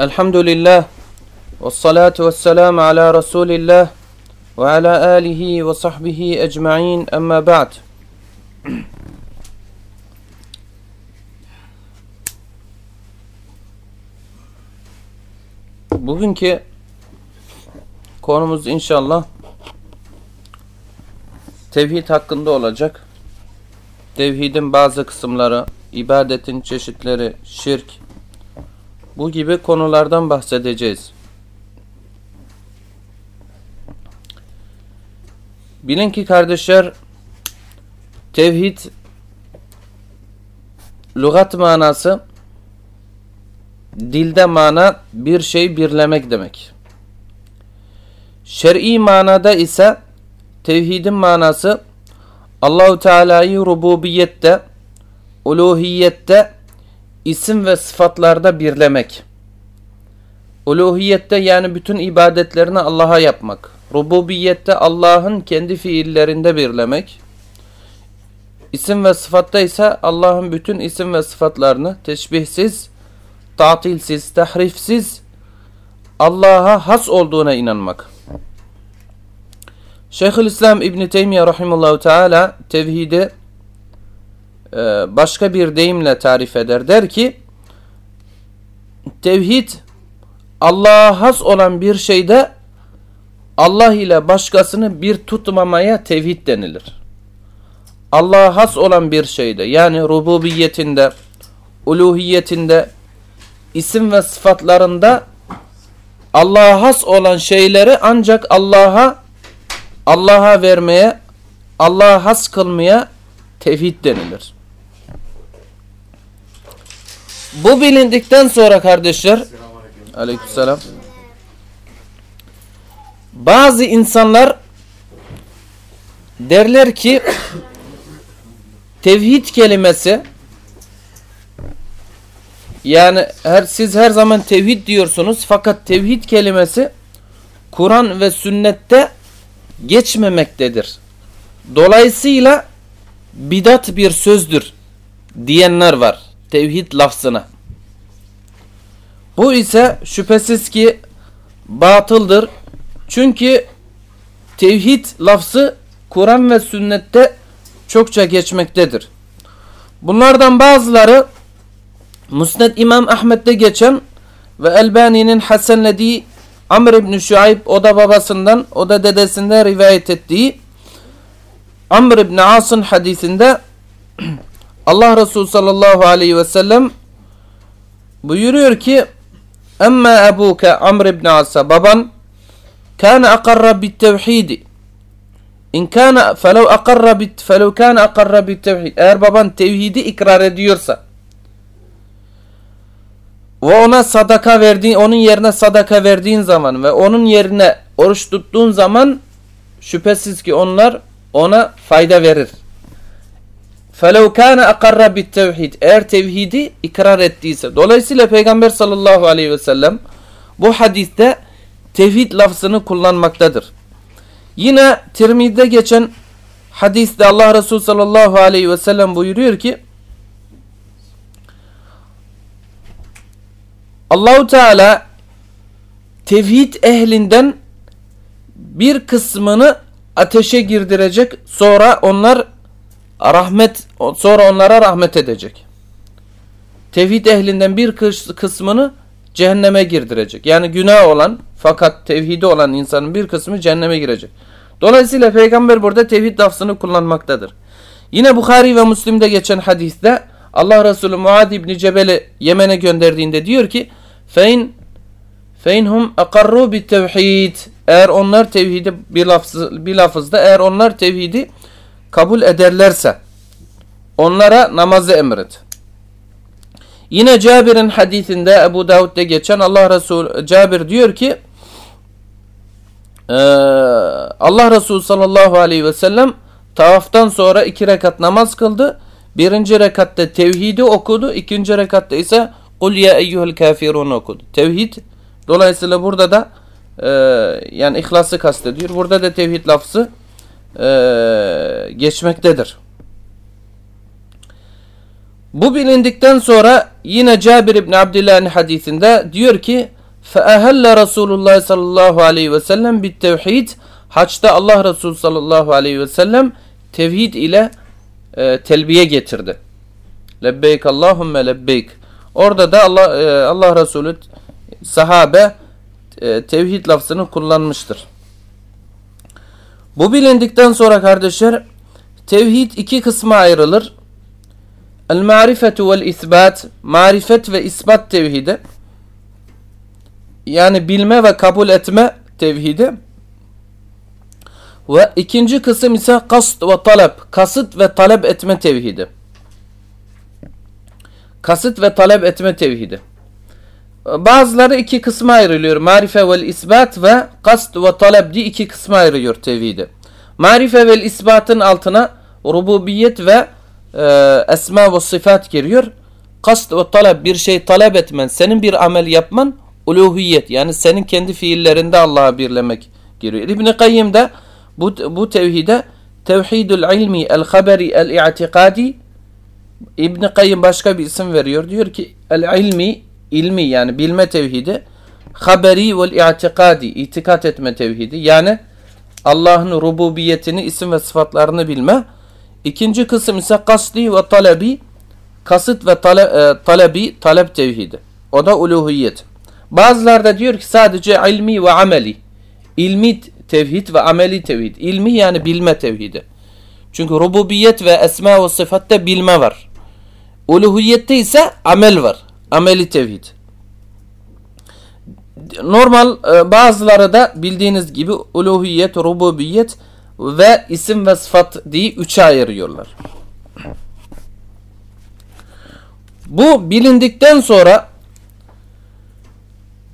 Elhamdülillah ve salatu ve selamu ala Resulillah ve ala alihi ve sahbihi ecma'in emma ba'd. Bugünkü konumuz inşallah tevhid hakkında olacak. Tevhidin bazı kısımları, ibadetin çeşitleri, şirk, bu gibi konulardan bahsedeceğiz. Bilin ki kardeşler tevhid lügat manası dilde mana bir şey birlemek demek. Şer'i manada ise tevhidin manası Allahu Teala'yı rububiyette, uluhiyette isim ve sıfatlarda birlemek. Uluhiyette yani bütün ibadetlerini Allah'a yapmak. Rububiyette Allah'ın kendi fiillerinde birlemek. İsim ve sıfatta ise Allah'ın bütün isim ve sıfatlarını teşbihsiz, tatilsiz, tahrifsiz Allah'a has olduğuna inanmak. Şeyhülislam İbn Teymiyye rahimehullah teala tevhidi başka bir deyimle tarif eder. Der ki tevhid Allah'a has olan bir şeyde Allah ile başkasını bir tutmamaya tevhid denilir. Allah'a has olan bir şeyde yani rububiyetinde, uluhiyetinde, isim ve sıfatlarında Allah'a has olan şeyleri ancak Allah'a Allah'a vermeye, Allah'a has kılmaya tevhid denilir. Bu bilindikten sonra kardeşler Aleykümselam bazı insanlar derler ki tevhid kelimesi yani her siz her zaman tevhid diyorsunuz fakat tevhid kelimesi Kur'an ve sünnette geçmemektedir. Dolayısıyla bidat bir sözdür diyenler var tevhid lafzına. Bu ise şüphesiz ki batıldır. Çünkü tevhid lafzı Kur'an ve sünnette çokça geçmektedir. Bunlardan bazıları Musned İmam Ahmet'te geçen ve Elbani'nin hasenlediği Amr ibn Şuayb o da babasından o da dedesinden rivayet ettiği Amr ibn As'ın hadisinde Allah Resulü sallallahu aleyhi ve sellem buyuruyor ki Emma ebuke Amr ibn As'a baban kana akarra bit tevhidi İn kana felev akarra bit felev kana akarra bit tevhid eğer baban tevhidi ikrar ediyorsa ve ona sadaka verdiğin onun yerine sadaka verdiğin zaman ve onun yerine oruç tuttuğun zaman şüphesiz ki onlar ona fayda verir. فَلَوْ كَانَ اَقَرَّ بِالتَّوْحِيدِ Eğer tevhidi ikrar ettiyse. Dolayısıyla Peygamber sallallahu aleyhi ve sellem bu hadiste tevhid lafzını kullanmaktadır. Yine Tirmid'de geçen hadiste Allah Resulü sallallahu aleyhi ve sellem buyuruyor ki Allahu Teala tevhid ehlinden bir kısmını ateşe girdirecek sonra onlar rahmet sonra onlara rahmet edecek. Tevhid ehlinden bir kısmını cehenneme girdirecek. Yani günah olan fakat tevhidi olan insanın bir kısmı cehenneme girecek. Dolayısıyla peygamber burada tevhid lafzını kullanmaktadır. Yine Bukhari ve Müslim'de geçen hadiste Allah Resulü Muad İbni Cebel'i Yemen'e gönderdiğinde diyor ki fein feinhum akarru bit tevhid eğer onlar tevhidi bir, lafız, bir lafızda eğer onlar tevhidi kabul ederlerse onlara namazı emret. Yine Cabir'in hadisinde Ebu Davud'da geçen Allah Resulü Cabir diyor ki Allah Resulü sallallahu aleyhi ve sellem tavaftan sonra iki rekat namaz kıldı. Birinci rekatta tevhidi okudu. ikinci rekatta ise Kul ya eyyuhel kafirun okudu. Tevhid dolayısıyla burada da e, yani ihlası kastediyor. Burada da tevhid lafzı e, geçmektedir. Bu bilindikten sonra yine Cabir İbni Abdillah'ın hadisinde diyor ki فَأَهَلَّ Resulullah sallallahu aleyhi ve sellem bit tevhid Haçta Allah Resulü sallallahu aleyhi ve sellem tevhid ile e, telbiye getirdi. Lebbeyk Allahümme lebbeyk. Orada da Allah e, Allah Resulü sahabe e, tevhid lafzını kullanmıştır. Bu bilindikten sonra kardeşler tevhid iki kısma ayrılır. El marifetu vel isbat, marifet ve isbat tevhidi. Yani bilme ve kabul etme tevhidi. Ve ikinci kısım ise kast ve talep, kasıt ve talep etme tevhidi. Kasıt ve talep etme tevhidi. Bazıları iki kısma ayrılıyor. Marife vel isbat ve kast ve talep diye iki kısma ayrılıyor tevhidi. Marife vel isbatın altına rububiyet ve e, esma ve sıfat giriyor. Kast ve talep bir şey talep etmen, senin bir amel yapman uluhiyet yani senin kendi fiillerinde Allah'a birlemek giriyor. İbn-i Kayyim de bu, bu tevhide tevhidul ilmi el haberi el i'tikadi İbn Kayyim başka bir isim veriyor. Diyor ki el ilmi ilmi yani bilme tevhidi haberi vel i'tikadi itikat etme tevhidi yani Allah'ın rububiyetini isim ve sıfatlarını bilme. İkinci kısım ise kasdi ve talebi kasıt ve tale, e, talebi talep tevhidi. O da uluhiyet. Bazılar da diyor ki sadece ilmi ve ameli. İlmi tevhid ve ameli tevhid. İlmi yani bilme tevhidi. Çünkü rububiyet ve esma ve sıfatta bilme var. Uluhiyette ise amel var. Ameli tevhid. Normal e, bazıları da bildiğiniz gibi uluhiyet, rububiyet ve isim ve sıfat diye üçe ayırıyorlar. Bu bilindikten sonra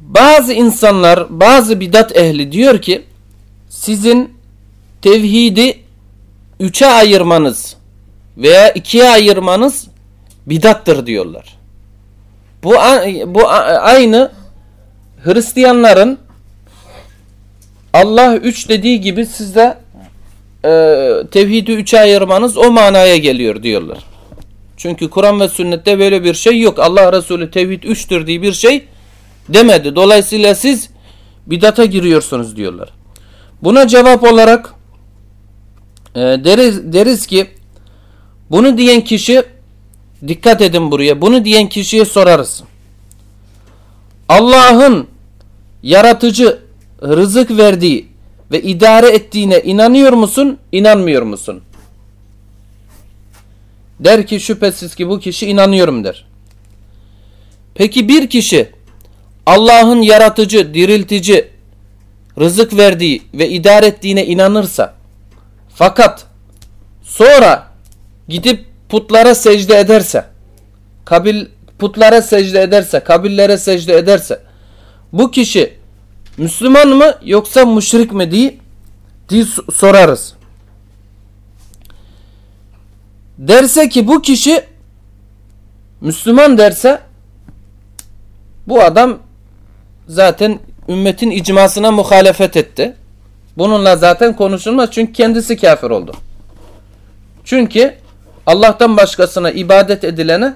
bazı insanlar, bazı bidat ehli diyor ki sizin tevhidi üçe ayırmanız veya ikiye ayırmanız bidattır diyorlar. Bu, bu aynı Hristiyanların Allah üç dediği gibi sizde e, tevhidi üçe ayırmanız o manaya geliyor diyorlar. Çünkü Kur'an ve sünnette böyle bir şey yok. Allah Resulü tevhid üçtür diye bir şey demedi. Dolayısıyla siz bidata giriyorsunuz diyorlar. Buna cevap olarak e, deriz, deriz ki bunu diyen kişi dikkat edin buraya. Bunu diyen kişiye sorarız. Allah'ın yaratıcı rızık verdiği ve idare ettiğine inanıyor musun? İnanmıyor musun? Der ki şüphesiz ki bu kişi inanıyorum der. Peki bir kişi Allah'ın yaratıcı, diriltici, rızık verdiği ve idare ettiğine inanırsa fakat sonra gidip putlara secde ederse kabil putlara secde ederse kabillere secde ederse bu kişi Müslüman mı yoksa müşrik mi diye, diye sorarız. Derse ki bu kişi Müslüman derse bu adam zaten ümmetin icmasına muhalefet etti. Bununla zaten konuşulmaz çünkü kendisi kafir oldu. Çünkü Allah'tan başkasına ibadet edilene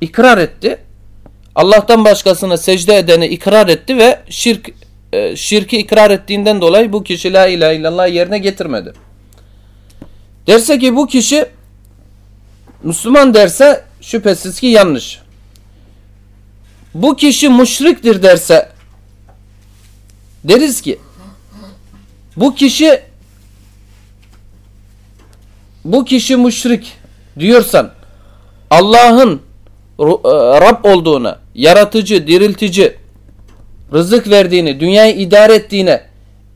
ikrar etti. Allah'tan başkasına secde edene ikrar etti ve şirk e, şirki ikrar ettiğinden dolayı bu kişi la ilahe illallah yerine getirmedi. Derse ki bu kişi Müslüman derse şüphesiz ki yanlış. Bu kişi müşriktir derse Deriz ki bu kişi bu kişi müşrik diyorsan Allah'ın e, Rab olduğuna, yaratıcı, diriltici, rızık verdiğini, dünyayı idare ettiğine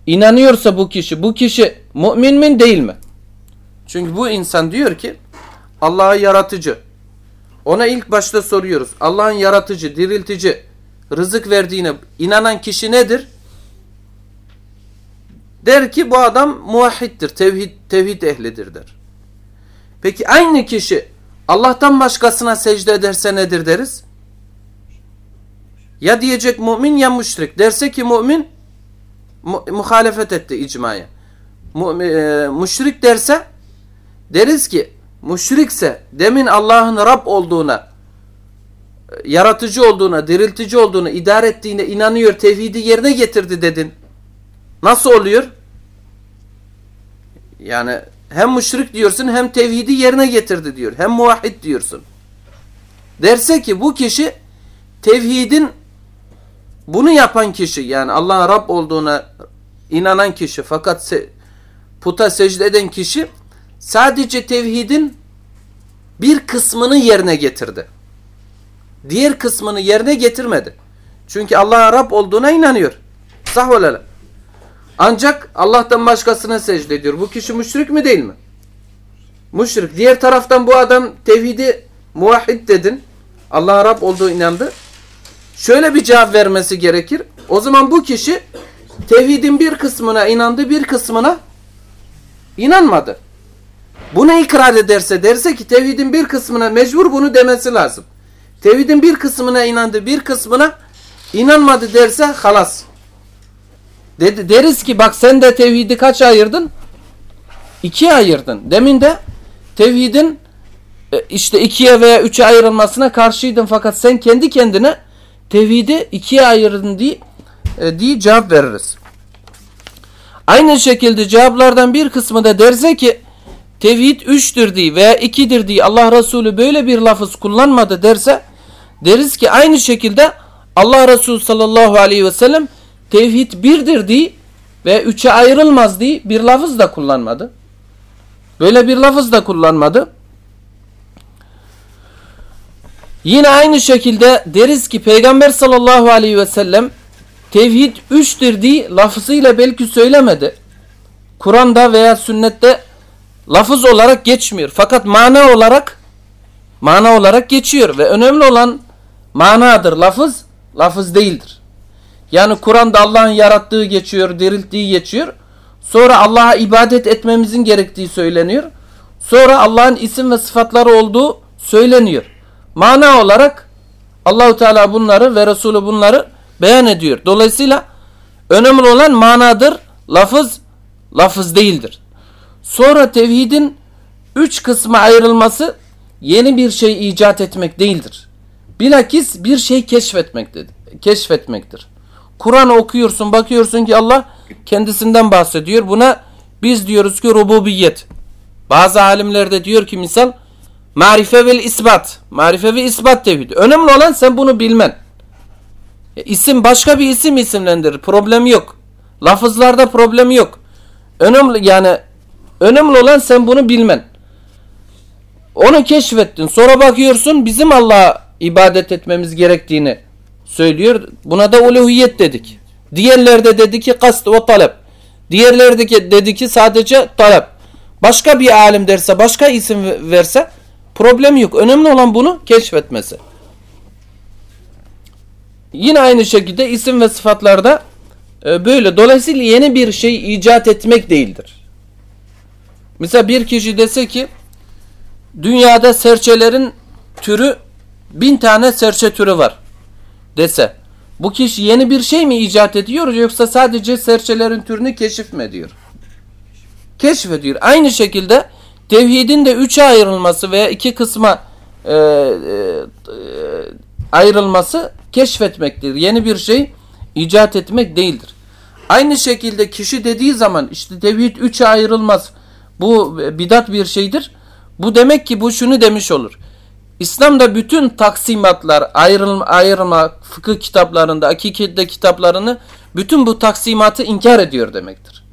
inanıyorsa bu kişi, bu kişi mümin mi değil mi? Çünkü bu insan diyor ki Allah'ı yaratıcı. Ona ilk başta soruyoruz. Allah'ın yaratıcı, diriltici, rızık verdiğine inanan kişi nedir? Der ki bu adam muvahhiddir, tevhid, tevhid ehlidir der. Peki aynı kişi Allah'tan başkasına secde ederse nedir deriz? Ya diyecek mümin ya müşrik. Derse ki mümin mu muhalefet etti icmaya. Mu e, müşrik derse deriz ki müşrikse demin Allah'ın Rab olduğuna yaratıcı olduğuna, diriltici olduğuna, idare ettiğine inanıyor, tevhidi yerine getirdi dedin. Nasıl oluyor? Yani hem müşrik diyorsun hem tevhidi yerine getirdi diyor. Hem muvahhid diyorsun. Derse ki bu kişi tevhidin bunu yapan kişi yani Allah'ın Rab olduğuna inanan kişi fakat se puta secde eden kişi sadece tevhidin bir kısmını yerine getirdi. Diğer kısmını yerine getirmedi. Çünkü Allah'a Rab olduğuna inanıyor. Sah olala. Ancak Allah'tan başkasına secde ediyor. Bu kişi müşrik mi değil mi? Müşrik. Diğer taraftan bu adam tevhidi muvahhid dedin. Allah'a Rab olduğu inandı. Şöyle bir cevap vermesi gerekir. O zaman bu kişi tevhidin bir kısmına inandı, bir kısmına inanmadı. Buna ikrar ederse derse ki tevhidin bir kısmına mecbur bunu demesi lazım. Tevhidin bir kısmına inandı, bir kısmına inanmadı derse halas. Dedi, deriz ki bak sen de tevhidi kaç ayırdın? İkiye ayırdın. Demin de tevhidin e, işte ikiye veya üçe ayrılmasına karşıydın fakat sen kendi kendine tevhidi ikiye ayırdın diye, e, diye cevap veririz. Aynı şekilde cevaplardan bir kısmı da derse ki tevhid üçtür diye veya ikidir diye Allah Resulü böyle bir lafız kullanmadı derse deriz ki aynı şekilde Allah Resulü sallallahu aleyhi ve sellem tevhid birdir diye ve üçe ayrılmaz diye bir lafız da kullanmadı. Böyle bir lafız da kullanmadı. Yine aynı şekilde deriz ki Peygamber sallallahu aleyhi ve sellem tevhid üçtür diye lafızıyla belki söylemedi. Kur'an'da veya sünnette lafız olarak geçmiyor. Fakat mana olarak mana olarak geçiyor ve önemli olan manadır. Lafız lafız değildir. Yani Kur'an'da Allah'ın yarattığı geçiyor, dirilttiği geçiyor. Sonra Allah'a ibadet etmemizin gerektiği söyleniyor. Sonra Allah'ın isim ve sıfatları olduğu söyleniyor. Mana olarak Allahu Teala bunları ve Resulü bunları beyan ediyor. Dolayısıyla önemli olan manadır. Lafız lafız değildir. Sonra tevhidin üç kısma ayrılması yeni bir şey icat etmek değildir. Bilakis bir şey keşfetmektir. Keşfetmektir. Kur'an okuyorsun, bakıyorsun ki Allah kendisinden bahsediyor. Buna biz diyoruz ki rububiyet. Bazı alimler de diyor ki misal marife ve isbat. Marife ve isbat tevhid. Önemli olan sen bunu bilmen. İsim başka bir isim isimlendirir. Problem yok. Lafızlarda problem yok. Önemli yani önemli olan sen bunu bilmen. Onu keşfettin. Sonra bakıyorsun bizim Allah'a ibadet etmemiz gerektiğini söylüyor. Buna da uluhiyet dedik. Diğerlerde dedi ki kast ve talep. Diğerlerde dedi ki sadece talep. Başka bir alim derse, başka isim verse problem yok. Önemli olan bunu keşfetmesi. Yine aynı şekilde isim ve sıfatlarda e, böyle. Dolayısıyla yeni bir şey icat etmek değildir. Mesela bir kişi dese ki dünyada serçelerin türü bin tane serçe türü var dese bu kişi yeni bir şey mi icat ediyor yoksa sadece serçelerin türünü keşif mi ediyor? Keşfediyor. Aynı şekilde tevhidin de üçe ayrılması veya iki kısma e, e, ayrılması keşfetmektir. Yeni bir şey icat etmek değildir. Aynı şekilde kişi dediği zaman işte tevhid üçe ayrılmaz. Bu bidat bir şeydir. Bu demek ki bu şunu demiş olur. İslam'da bütün taksimatlar, ayrılma, ayrılma fıkıh kitaplarında, akikette kitaplarını bütün bu taksimatı inkar ediyor demektir.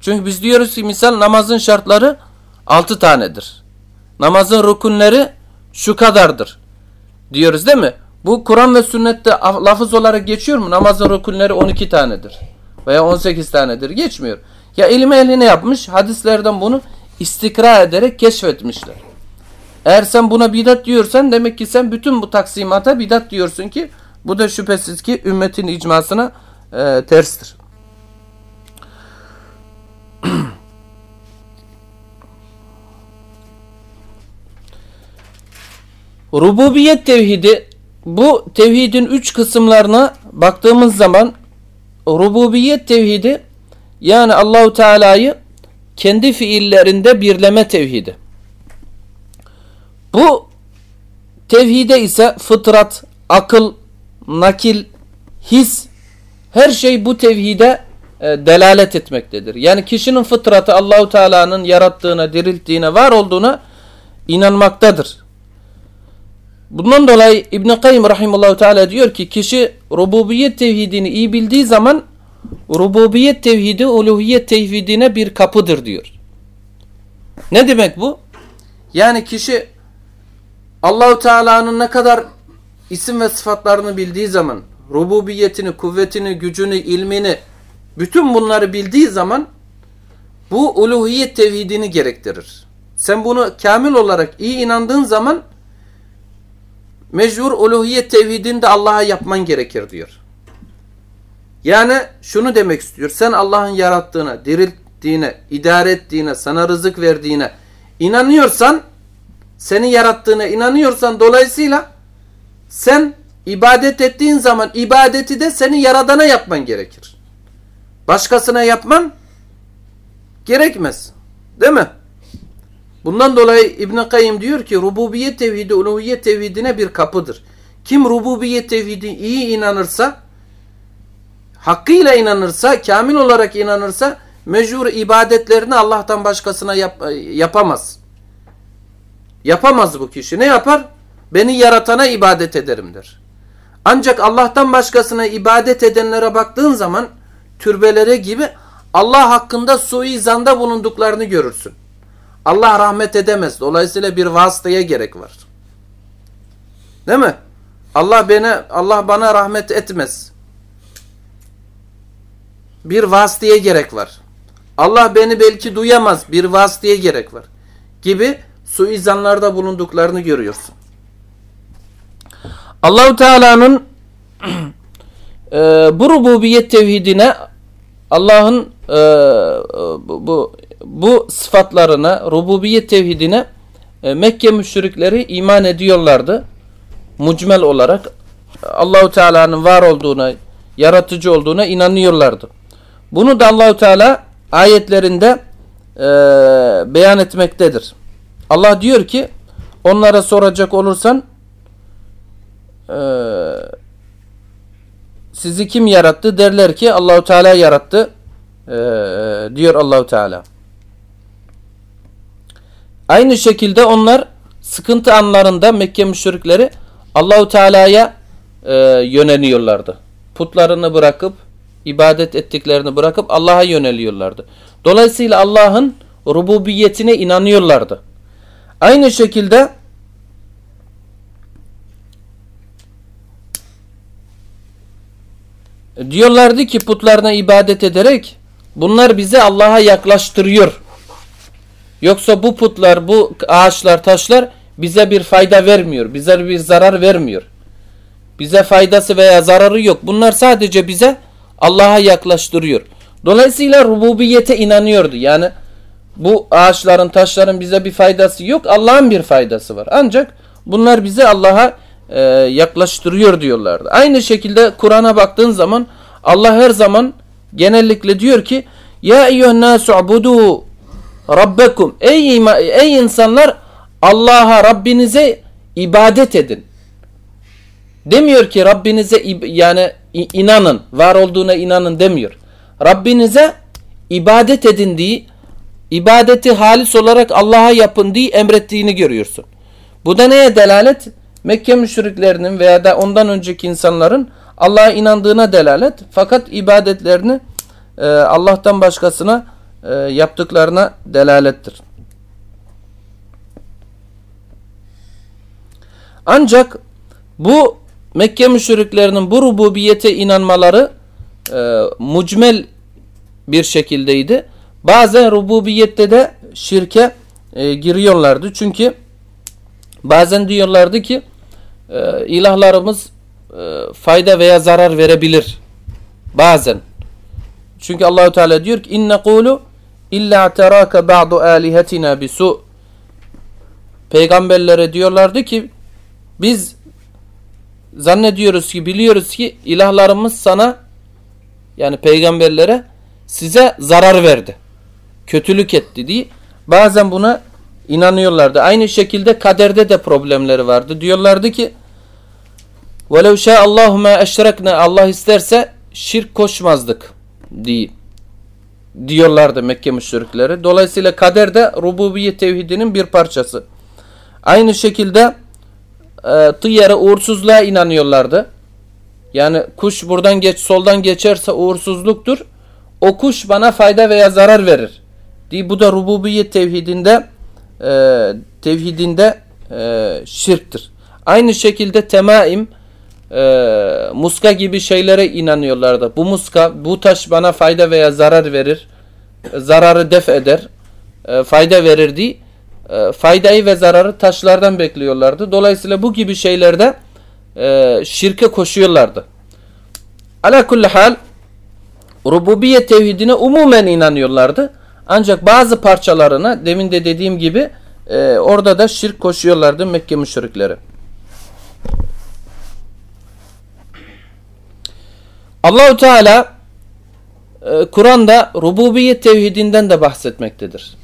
Çünkü biz diyoruz ki misal namazın şartları altı tanedir. Namazın rukunları şu kadardır. Diyoruz değil mi? Bu Kur'an ve sünnette lafız olarak geçiyor mu? Namazın rukunları 12 tanedir. Veya 18 tanedir. Geçmiyor. Ya ilim ehli ne yapmış? Hadislerden bunu istikra ederek keşfetmişler. Eğer sen buna bidat diyorsan demek ki sen bütün bu taksimata bidat diyorsun ki bu da şüphesiz ki ümmetin icmasına e, terstir. Rububiyet tevhidi bu tevhidin üç kısımlarına baktığımız zaman rububiyet tevhidi yani Allahu Teala'yı kendi fiillerinde birleme tevhidi. Bu tevhide ise fıtrat, akıl, nakil, his her şey bu tevhide e, delalet etmektedir. Yani kişinin fıtratı Allahu Teala'nın yarattığına, dirilttiğine, var olduğuna inanmaktadır. Bundan dolayı İbn Kayyim rahimehullah teala diyor ki kişi rububiyet tevhidini iyi bildiği zaman rububiyet tevhidi uluhiyet tevhidine bir kapıdır diyor. Ne demek bu? Yani kişi Allahu Teala'nın ne kadar isim ve sıfatlarını bildiği zaman, rububiyetini, kuvvetini, gücünü, ilmini, bütün bunları bildiği zaman bu uluhiyet tevhidini gerektirir. Sen bunu kamil olarak iyi inandığın zaman mecbur uluhiyet tevhidini de Allah'a yapman gerekir diyor. Yani şunu demek istiyor. Sen Allah'ın yarattığına, dirilttiğine, idare ettiğine, sana rızık verdiğine inanıyorsan, seni yarattığına inanıyorsan dolayısıyla sen ibadet ettiğin zaman ibadeti de seni yaradana yapman gerekir. Başkasına yapman gerekmez. Değil mi? Bundan dolayı İbn Kayyim diyor ki rububiyet tevhidi uluhiyet tevhidine bir kapıdır. Kim rububiyet tevhidi iyi inanırsa hakkıyla inanırsa, kamil olarak inanırsa mecbur ibadetlerini Allah'tan başkasına yap yapamaz. Yapamaz bu kişi. Ne yapar? Beni yaratana ibadet ederim der. Ancak Allah'tan başkasına ibadet edenlere baktığın zaman türbelere gibi Allah hakkında suizanda bulunduklarını görürsün. Allah rahmet edemez. Dolayısıyla bir vasıtaya gerek var. Değil mi? Allah bana Allah bana rahmet etmez. Bir vasıtaya gerek var. Allah beni belki duyamaz. Bir vasıtaya gerek var. Gibi suizanlarda bulunduklarını görüyorsun. Allahu Teala'nın e, bu rububiyet tevhidine Allah'ın e, bu, bu sıfatlarına, rububiyet tevhidine e, Mekke müşrikleri iman ediyorlardı. Mucmel olarak Allahu Teala'nın var olduğuna, yaratıcı olduğuna inanıyorlardı. Bunu da Allahu Teala ayetlerinde e, beyan etmektedir. Allah diyor ki onlara soracak olursan e, sizi kim yarattı derler ki Allahu Teala yarattı e, diyor Allahu Teala. Aynı şekilde onlar sıkıntı anlarında Mekke müşrikleri Allahu Teala'ya e, yöneliyorlardı. Putlarını bırakıp ibadet ettiklerini bırakıp Allah'a yöneliyorlardı. Dolayısıyla Allah'ın rububiyetine inanıyorlardı. Aynı şekilde diyorlardı ki putlarına ibadet ederek bunlar bizi Allah'a yaklaştırıyor. Yoksa bu putlar, bu ağaçlar, taşlar bize bir fayda vermiyor. Bize bir zarar vermiyor. Bize faydası veya zararı yok. Bunlar sadece bize Allah'a yaklaştırıyor. Dolayısıyla rububiyete inanıyordu. Yani bu ağaçların, taşların bize bir faydası yok. Allah'ın bir faydası var. Ancak bunlar bize Allah'a e, yaklaştırıyor diyorlardı. Aynı şekilde Kur'an'a baktığın zaman Allah her zaman genellikle diyor ki Ya eyyühen nasu abudu Rabbekum ey, ey insanlar Allah'a Rabbinize ibadet edin. Demiyor ki Rabbinize yani inanın, var olduğuna inanın demiyor. Rabbinize ibadet edin diye ibadeti halis olarak Allah'a yapın diye emrettiğini görüyorsun. Bu da neye delalet? Mekke müşriklerinin veya da ondan önceki insanların Allah'a inandığına delalet. Fakat ibadetlerini e, Allah'tan başkasına e, yaptıklarına delalettir. Ancak bu Mekke müşriklerinin bu rububiyete inanmaları e, mucmel bir şekildeydi. Bazen rububiyette de şirke e, giriyorlardı. Çünkü bazen diyorlardı ki e, ilahlarımız e, fayda veya zarar verebilir. Bazen. Çünkü Allahu Teala diyor ki inne kulu İlla teraka ba'du alihetina bisu. Peygamberlere diyorlardı ki biz zannediyoruz ki biliyoruz ki ilahlarımız sana yani peygamberlere size zarar verdi Kötülük etti diye bazen buna inanıyorlardı. Aynı şekilde kaderde de problemleri vardı. Diyorlardı ki وَلَوْ شَاءَ اللّٰهُ مَا اَشْرَكْنَا Allah isterse şirk koşmazdık diye diyorlardı Mekke müşrikleri. Dolayısıyla kader de rububiyet tevhidinin bir parçası. Aynı şekilde e, tıyyara uğursuzluğa inanıyorlardı. Yani kuş buradan geç soldan geçerse uğursuzluktur. O kuş bana fayda veya zarar verir. Diye bu da rububiyet tevhidinde e, tevhidinde e, şirktir. Aynı şekilde temaim e, muska gibi şeylere inanıyorlardı. Bu muska, bu taş bana fayda veya zarar verir. Zararı def eder. E, fayda verir diye e, faydayı ve zararı taşlardan bekliyorlardı. Dolayısıyla bu gibi şeylerde e, şirke koşuyorlardı. Ala kulli hal rububiyet tevhidine umumen inanıyorlardı. Ancak bazı parçalarına demin de dediğim gibi e, orada da şirk koşuyorlardı Mekke müşrikleri. Allahu Teala e, Kur'an'da rububiyet tevhidinden de bahsetmektedir.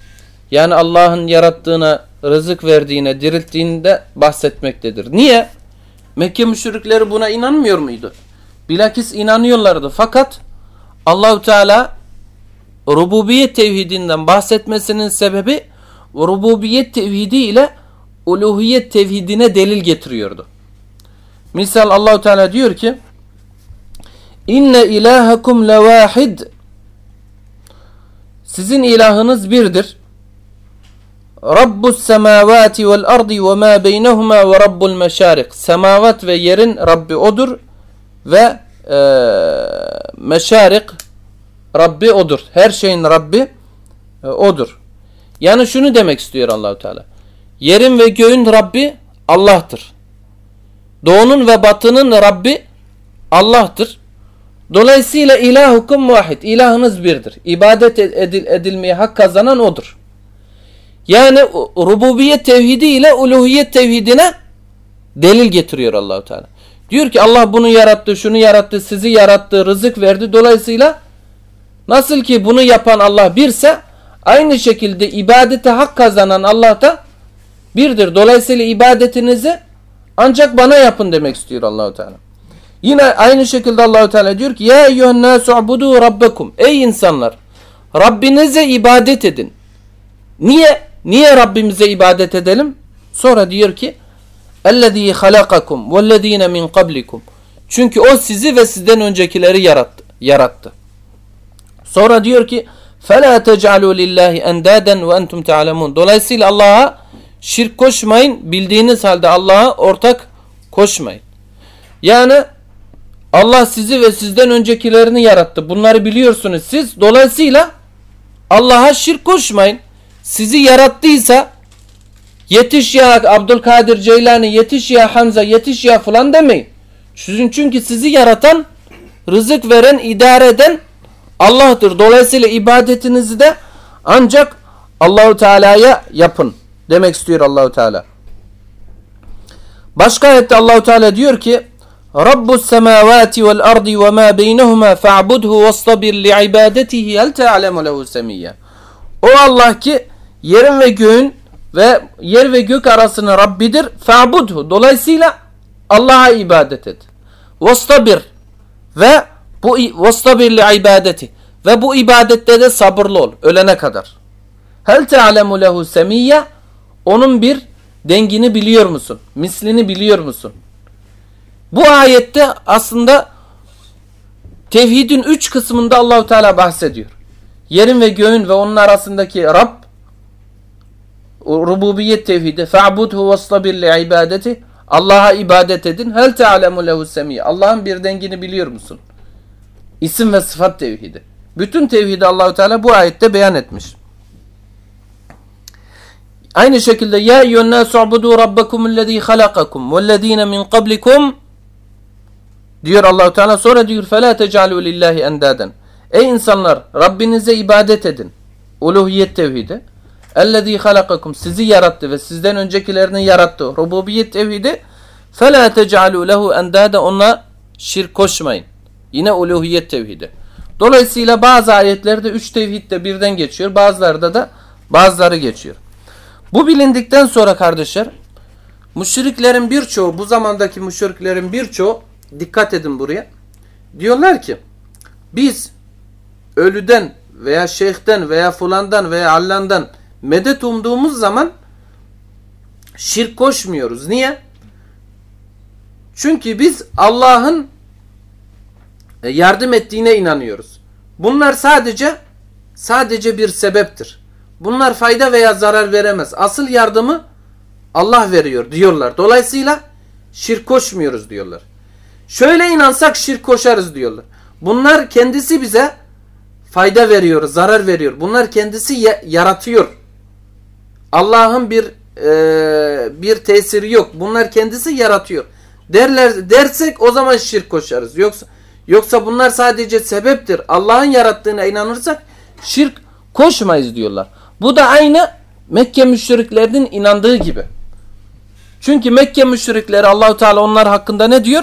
Yani Allah'ın yarattığına, rızık verdiğine, dirilttiğinde bahsetmektedir. Niye? Mekke müşrikleri buna inanmıyor muydu? Bilakis inanıyorlardı. Fakat Allahu Teala rububiyet tevhidinden bahsetmesinin sebebi rububiyet tevhidi ile uluhiyet tevhidine delil getiriyordu. Misal Allahu Teala diyor ki: İnne ilahakum levahid. Sizin ilahınız birdir. Rabbus semavati vel ardi ve ma beynehuma ve rabbul meşarik. Semavat ve yerin Rabbi odur ve e, meşarik Rabbi odur. Her şeyin Rabbi e, odur. Yani şunu demek istiyor Allahu Teala. Yerin ve göğün Rabbi Allah'tır. Doğunun ve batının Rabbi Allah'tır. Dolayısıyla ilahukum vahid. İlahınız birdir. İbadet edil, edilmeye hak kazanan odur. Yani rububiyet tevhidi ile uluhiyet tevhidine delil getiriyor Allahu Teala. Diyor ki Allah bunu yarattı, şunu yarattı, sizi yarattı, rızık verdi. Dolayısıyla Nasıl ki bunu yapan Allah birse aynı şekilde ibadete hak kazanan Allah da birdir. Dolayısıyla ibadetinizi ancak bana yapın demek istiyor Allahu Teala. Yine aynı şekilde Allahu Teala diyor ki: "Ya eyyuhennâsu'budu rabbakum." Ey insanlar, Rabbinize ibadet edin. Niye? Niye Rabbimize ibadet edelim? Sonra diyor ki: "Ellezî halakakum vellezîne min kablikum." Çünkü o sizi ve sizden öncekileri yarattı. yarattı. Sonra diyor ki فَلَا تَجْعَلُوا لِلّٰهِ اَنْدَادًا وَاَنْتُمْ تَعْلَمُونَ Dolayısıyla Allah'a şirk koşmayın. Bildiğiniz halde Allah'a ortak koşmayın. Yani Allah sizi ve sizden öncekilerini yarattı. Bunları biliyorsunuz siz. Dolayısıyla Allah'a şirk koşmayın. Sizi yarattıysa yetiş ya Abdülkadir Ceylani, yetiş ya Hamza, yetiş ya falan demeyin. Sizin çünkü sizi yaratan, rızık veren, idare eden Allah'tır. Dolayısıyla ibadetinizi de ancak Allahu Teala'ya yapın demek istiyor Allahu Teala. Başka ayette Allahu Teala diyor ki Rabbus semavati vel ardi ve ma beynehuma fa'budhu vastabir li ibadetihi hel ta'lemu lehu. O Allah ki yerin ve göğün ve yer ve gök arasının Rabbidir. Fa'budhu. Dolayısıyla Allah'a ibadet et. Vastabir ve bu vastabir li ibadeti ve bu ibadette de sabırlı ol ölene kadar. Hel ta'lemu lehu semiyya onun bir dengini biliyor musun? Mislini biliyor musun? Bu ayette aslında tevhidin üç kısmında Allahu Teala bahsediyor. Yerin ve göğün ve onun arasındaki Rab rububiyet tevhidi fa'budhu vastabir li ibadeti Allah'a ibadet edin. Hel te'alemu lehu semiyye. Allah'ın bir dengini biliyor musun? İsim ve sıfat tevhidi. Bütün tevhidi Allahu Teala bu ayette beyan etmiş. Aynı şekilde ya eyyuhennâsü ubudu rabbakumüllezî halakakum vellezîne min qablikum diyor Allahu Teala sonra diyor fela tecalû lillahi endaden. Ey insanlar Rabbinize ibadet edin. Uluhiyet tevhidi. Ellezî halakakum sizi yarattı ve sizden öncekilerini yarattı. Rububiyet tevhidi. Fela tecalû lehu endâde ona şirk koşmayın. Yine uluhiyet tevhidi. Dolayısıyla bazı ayetlerde üç tevhid de birden geçiyor. Bazılarda da bazıları geçiyor. Bu bilindikten sonra kardeşler müşriklerin birçoğu bu zamandaki müşriklerin birçoğu dikkat edin buraya. Diyorlar ki biz ölüden veya şeyhten veya fulandan veya allandan medet umduğumuz zaman şirk koşmuyoruz. Niye? Çünkü biz Allah'ın yardım ettiğine inanıyoruz. Bunlar sadece sadece bir sebeptir. Bunlar fayda veya zarar veremez. Asıl yardımı Allah veriyor diyorlar. Dolayısıyla şirk koşmuyoruz diyorlar. Şöyle inansak şirk koşarız diyorlar. Bunlar kendisi bize fayda veriyor, zarar veriyor. Bunlar kendisi yaratıyor. Allah'ın bir e, bir tesiri yok. Bunlar kendisi yaratıyor. Derler dersek o zaman şirk koşarız. Yoksa yoksa bunlar sadece sebeptir. Allah'ın yarattığına inanırsak şirk koşmayız diyorlar. Bu da aynı Mekke müşriklerinin inandığı gibi. Çünkü Mekke müşrikleri Allahu Teala onlar hakkında ne diyor?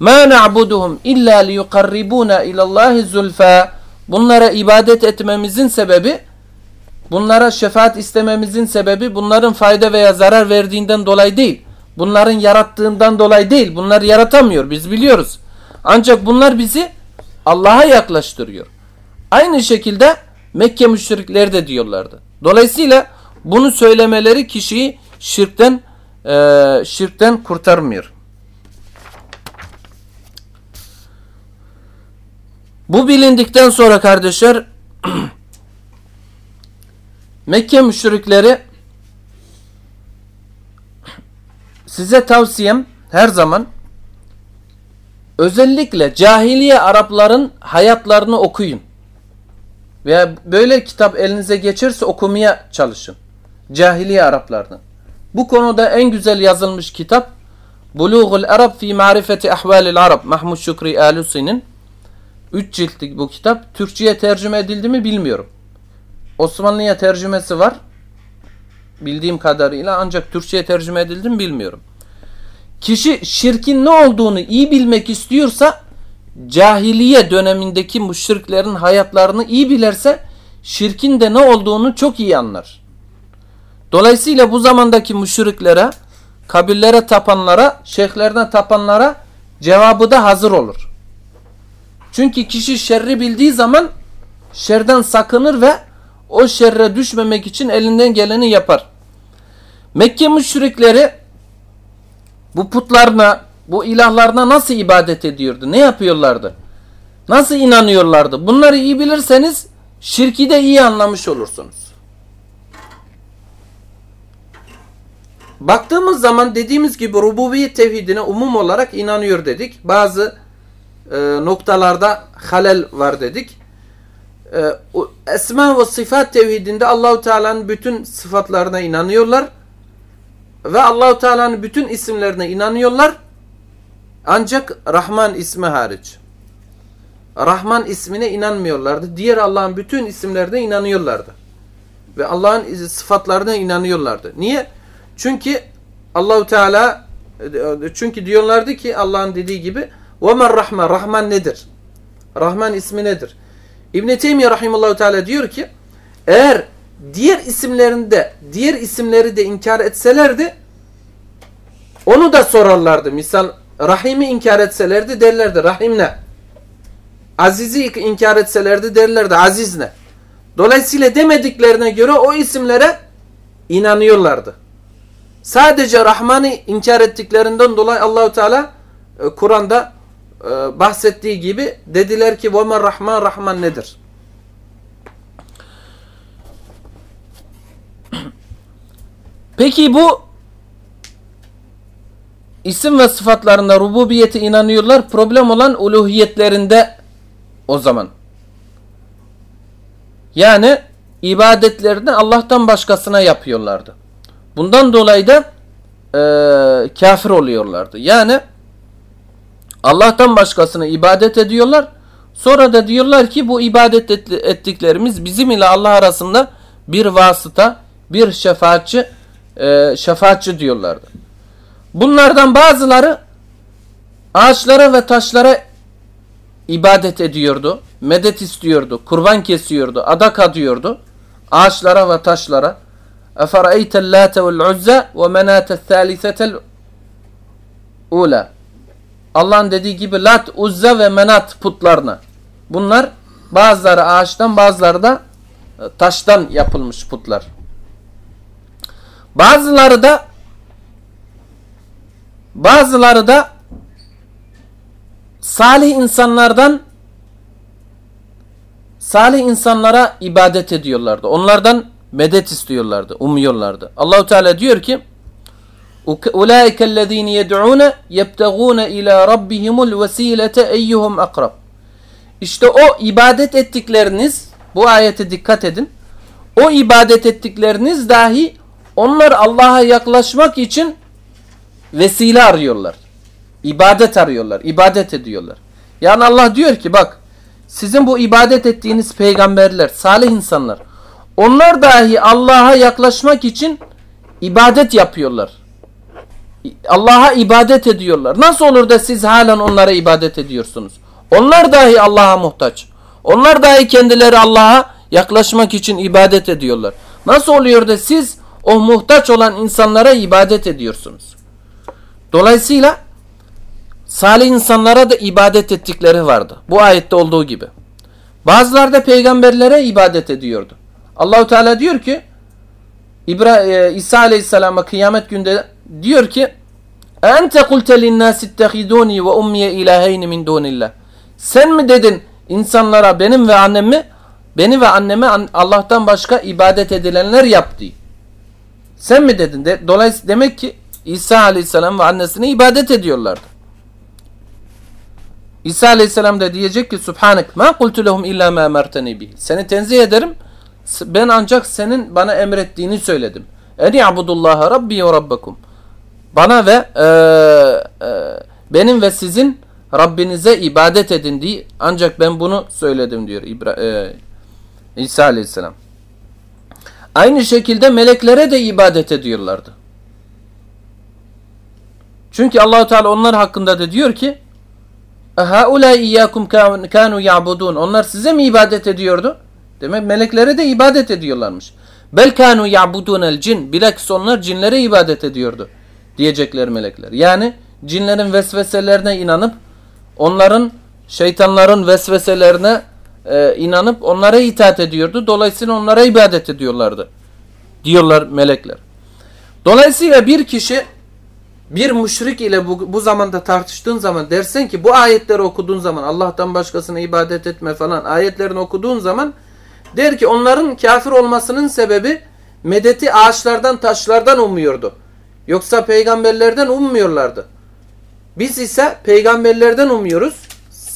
Ma na'buduhum illa liyuqarribuna ila Allah zulfa. Bunlara ibadet etmemizin sebebi bunlara şefaat istememizin sebebi bunların fayda veya zarar verdiğinden dolayı değil. Bunların yarattığından dolayı değil. Bunlar yaratamıyor. Biz biliyoruz. Ancak bunlar bizi Allah'a yaklaştırıyor. Aynı şekilde Mekke müşrikleri de diyorlardı. Dolayısıyla bunu söylemeleri kişiyi şirkten e, şirkten kurtarmıyor. Bu bilindikten sonra kardeşler Mekke müşrikleri size tavsiyem her zaman özellikle cahiliye Arapların hayatlarını okuyun. Veya böyle kitap elinize geçirse okumaya çalışın. Cahiliye Araplardan. Bu konuda en güzel yazılmış kitap Buluğul Arab fi Marifeti Ahvalil Arab Mahmud Şükri Alusi'nin 3 ciltlik bu kitap. Türkçe'ye tercüme edildi mi bilmiyorum. Osmanlı'ya tercümesi var. Bildiğim kadarıyla ancak Türkçe'ye tercüme edildi mi bilmiyorum. Kişi şirkin ne olduğunu iyi bilmek istiyorsa cahiliye dönemindeki müşriklerin hayatlarını iyi bilirse şirkin de ne olduğunu çok iyi anlar. Dolayısıyla bu zamandaki müşriklere, kabirlere tapanlara, şeyhlerine tapanlara cevabı da hazır olur. Çünkü kişi şerri bildiği zaman şerden sakınır ve o şerre düşmemek için elinden geleni yapar. Mekke müşrikleri bu putlarına, bu ilahlarına nasıl ibadet ediyordu? Ne yapıyorlardı? Nasıl inanıyorlardı? Bunları iyi bilirseniz şirki de iyi anlamış olursunuz. Baktığımız zaman dediğimiz gibi rububiyet tevhidine umum olarak inanıyor dedik. Bazı e, noktalarda halel var dedik. E, esma ve sıfat tevhidinde Allahu Teala'nın bütün sıfatlarına inanıyorlar ve Allahu Teala'nın bütün isimlerine inanıyorlar. Ancak Rahman ismi hariç. Rahman ismine inanmıyorlardı. Diğer Allah'ın bütün isimlerine inanıyorlardı. Ve Allah'ın sıfatlarına inanıyorlardı. Niye? Çünkü Allahu Teala çünkü diyorlardı ki Allah'ın dediği gibi وَمَنْ Rahman Rahman nedir? Rahman ismi nedir? İbn-i Teymiye Rahimallahu Teala diyor ki eğer diğer isimlerinde diğer isimleri de inkar etselerdi onu da sorarlardı. Misal Rahim'i inkar etselerdi derlerdi Rahim ne? Aziz'i inkar etselerdi derlerdi Aziz ne? Dolayısıyla demediklerine göre o isimlere inanıyorlardı. Sadece Rahman'ı inkar ettiklerinden dolayı Allahu Teala e, Kur'an'da e, bahsettiği gibi dediler ki "Ve men Rahman Rahman nedir?" Peki bu isim ve sıfatlarında rububiyete inanıyorlar. Problem olan uluhiyetlerinde o zaman. Yani ibadetlerini Allah'tan başkasına yapıyorlardı. Bundan dolayı da e, kafir oluyorlardı. Yani Allah'tan başkasına ibadet ediyorlar. Sonra da diyorlar ki bu ibadet ettiklerimiz bizim ile Allah arasında bir vasıta, bir şefaatçi, e, şefaatçi diyorlardı. Bunlardan bazıları ağaçlara ve taşlara ibadet ediyordu. Medet istiyordu. Kurban kesiyordu. Adak adıyordu. Ağaçlara ve taşlara. اَفَرَأَيْتَ اللَّاتَ وَالْعُزَّى وَمَنَاتَ الثَّالِثَةَ الْعُولَى Allah'ın dediği gibi Lat, Uzza ve Menat putlarına. Bunlar bazıları ağaçtan bazıları da e, taştan yapılmış putlar. Bazıları da bazıları da salih insanlardan salih insanlara ibadet ediyorlardı. Onlardan medet istiyorlardı, umuyorlardı. Allahu Teala diyor ki: "Ulaike ellezine yed'un yebtagun ila rabbihimul vesilete eyyuhum akrab." İşte o ibadet ettikleriniz, bu ayete dikkat edin. O ibadet ettikleriniz dahi onlar Allah'a yaklaşmak için vesile arıyorlar. İbadet arıyorlar, ibadet ediyorlar. Yani Allah diyor ki bak sizin bu ibadet ettiğiniz peygamberler, salih insanlar onlar dahi Allah'a yaklaşmak için ibadet yapıyorlar. Allah'a ibadet ediyorlar. Nasıl olur da siz halen onlara ibadet ediyorsunuz? Onlar dahi Allah'a muhtaç. Onlar dahi kendileri Allah'a yaklaşmak için ibadet ediyorlar. Nasıl oluyor da siz o muhtaç olan insanlara ibadet ediyorsunuz? Dolayısıyla salih insanlara da ibadet ettikleri vardı. Bu ayette olduğu gibi. Bazıları da peygamberlere ibadet ediyordu. Allahu Teala diyor ki İbra e, İsa Aleyhisselam'a kıyamet günde diyor ki Ente kulte linnâs ittehidûni ve ummiye ilâheyni min dûnillah. Sen mi dedin insanlara benim ve annemi beni ve annemi Allah'tan başka ibadet edilenler yaptı. Sen mi dedin? De, dolayısıyla demek ki İsa Aleyhisselam ve annesine ibadet ediyorlardı. İsa Aleyhisselam da diyecek ki Subhanak ma kultu lehum illa ma emerteni bih. Seni tenzih ederim. Ben ancak senin bana emrettiğini söyledim. En ya'budullaha rabbi ve rabbakum. Bana ve e, e, benim ve sizin Rabbinize ibadet edin diye ancak ben bunu söyledim diyor İbra e, İsa Aleyhisselam. Aynı şekilde meleklere de ibadet ediyorlardı. Çünkü Allahu Teala onlar hakkında da diyor ki Haula iyyakum kanu ya'budun. Onlar size mi ibadet ediyordu? Demek meleklere de ibadet ediyorlarmış. Bel kanu ya'budun el cin. Bilakis onlar cinlere ibadet ediyordu. Diyecekler melekler. Yani cinlerin vesveselerine inanıp onların şeytanların vesveselerine e, inanıp onlara itaat ediyordu. Dolayısıyla onlara ibadet ediyorlardı. Diyorlar melekler. Dolayısıyla bir kişi bir müşrik ile bu, bu zamanda tartıştığın zaman dersen ki bu ayetleri okuduğun zaman Allah'tan başkasına ibadet etme falan ayetlerini okuduğun zaman der ki onların kafir olmasının sebebi medeti ağaçlardan taşlardan umuyordu. Yoksa peygamberlerden ummuyorlardı. Biz ise peygamberlerden umuyoruz.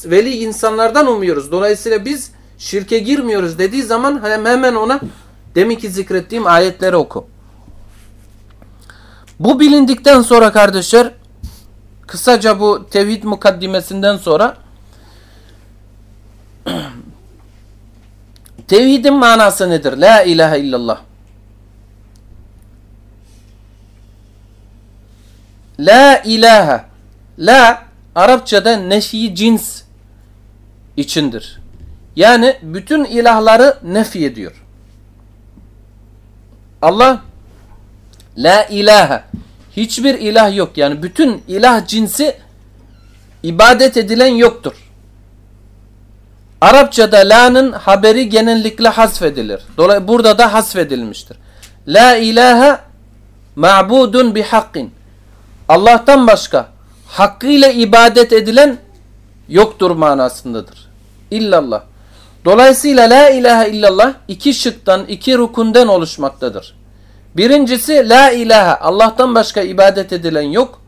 Veli insanlardan umuyoruz. Dolayısıyla biz şirke girmiyoruz dediği zaman hemen ona demin ki zikrettiğim ayetleri oku. Bu bilindikten sonra kardeşler kısaca bu tevhid mukaddimesinden sonra tevhidin manası nedir? La ilahe illallah. La ilahe. La Arapçada nefi cins içindir. Yani bütün ilahları nefi ediyor. Allah La ilahe. Hiçbir ilah yok. Yani bütün ilah cinsi ibadet edilen yoktur. Arapçada la'nın haberi genellikle hasfedilir. Dolayısıyla burada da hasfedilmiştir. La ilahe ma'budun bihakkin. Allah'tan başka hakkıyla ibadet edilen yoktur manasındadır. İllallah. Dolayısıyla la ilahe illallah iki şıktan, iki rukundan oluşmaktadır. Birincisi la ilahe Allah'tan başka ibadet edilen yok.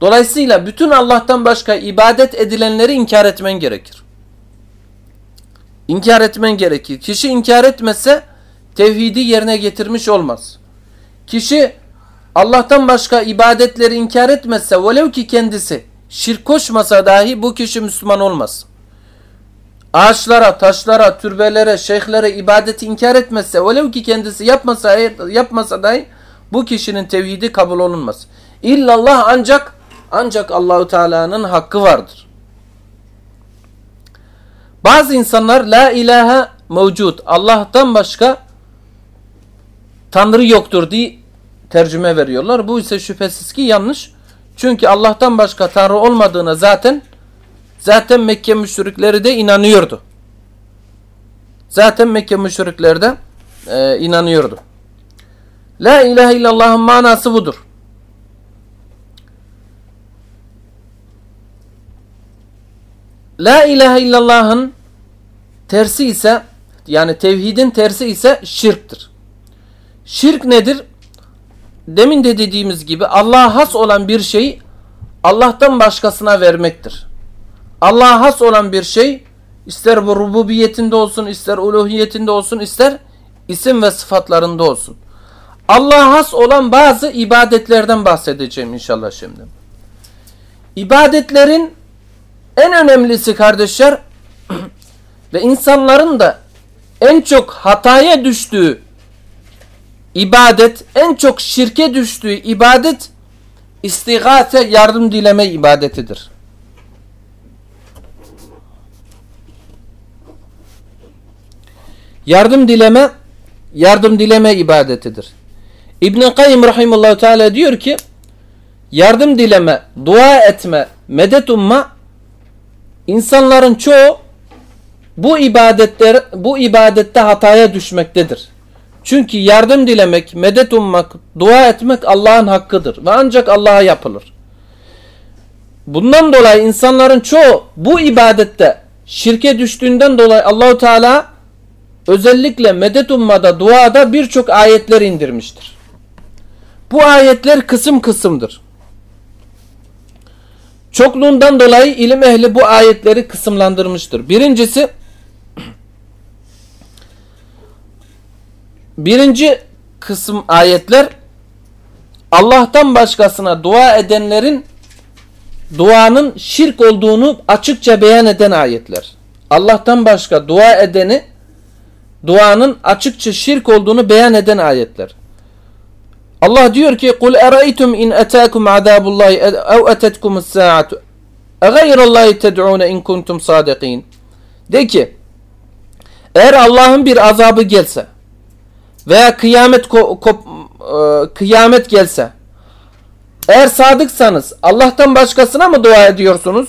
Dolayısıyla bütün Allah'tan başka ibadet edilenleri inkar etmen gerekir. İnkar etmen gerekir. Kişi inkar etmezse tevhidi yerine getirmiş olmaz. Kişi Allah'tan başka ibadetleri inkar etmezse velev ki kendisi şirk koşmasa dahi bu kişi Müslüman olmaz ağaçlara, taşlara, türbelere, şeyhlere ibadeti inkar etmezse, velev ki kendisi yapmasa, yapmasa dahi bu kişinin tevhidi kabul olunmaz. İllallah ancak ancak Allahu Teala'nın hakkı vardır. Bazı insanlar la ilahe mevcut. Allah'tan başka Tanrı yoktur diye tercüme veriyorlar. Bu ise şüphesiz ki yanlış. Çünkü Allah'tan başka Tanrı olmadığına zaten zaten Mekke müşrikleri de inanıyordu. Zaten Mekke müşrikleri de e, inanıyordu. La ilahe illallah'ın manası budur. La ilahe illallah'ın tersi ise yani tevhidin tersi ise şirktir. Şirk nedir? Demin de dediğimiz gibi Allah'a has olan bir şeyi Allah'tan başkasına vermektir. Allah'a has olan bir şey ister bu rububiyetinde olsun, ister uluhiyetinde olsun, ister isim ve sıfatlarında olsun. Allah'a has olan bazı ibadetlerden bahsedeceğim inşallah şimdi. İbadetlerin en önemlisi kardeşler ve insanların da en çok hataya düştüğü ibadet, en çok şirke düştüğü ibadet istigate yardım dileme ibadetidir. Yardım dileme yardım dileme ibadetidir. İbn Kayyim rahimehullah teala diyor ki yardım dileme, dua etme, medet umma insanların çoğu bu ibadetler bu ibadette hataya düşmektedir. Çünkü yardım dilemek, medet ummak, dua etmek Allah'ın hakkıdır ve ancak Allah'a yapılır. Bundan dolayı insanların çoğu bu ibadette şirke düştüğünden dolayı Allahu Teala özellikle medet ummada, duada birçok ayetler indirmiştir. Bu ayetler kısım kısımdır. Çokluğundan dolayı ilim ehli bu ayetleri kısımlandırmıştır. Birincisi birinci kısım ayetler Allah'tan başkasına dua edenlerin duanın şirk olduğunu açıkça beyan eden ayetler. Allah'tan başka dua edeni duanın açıkça şirk olduğunu beyan eden ayetler. Allah diyor ki kul eraytum in atakum azabullahi ev etetkum saatu gayrallahi ted'un in kuntum sadikin. De ki eğer Allah'ın bir azabı gelse veya kıyamet e, kıyamet gelse eğer sadıksanız Allah'tan başkasına mı dua ediyorsunuz?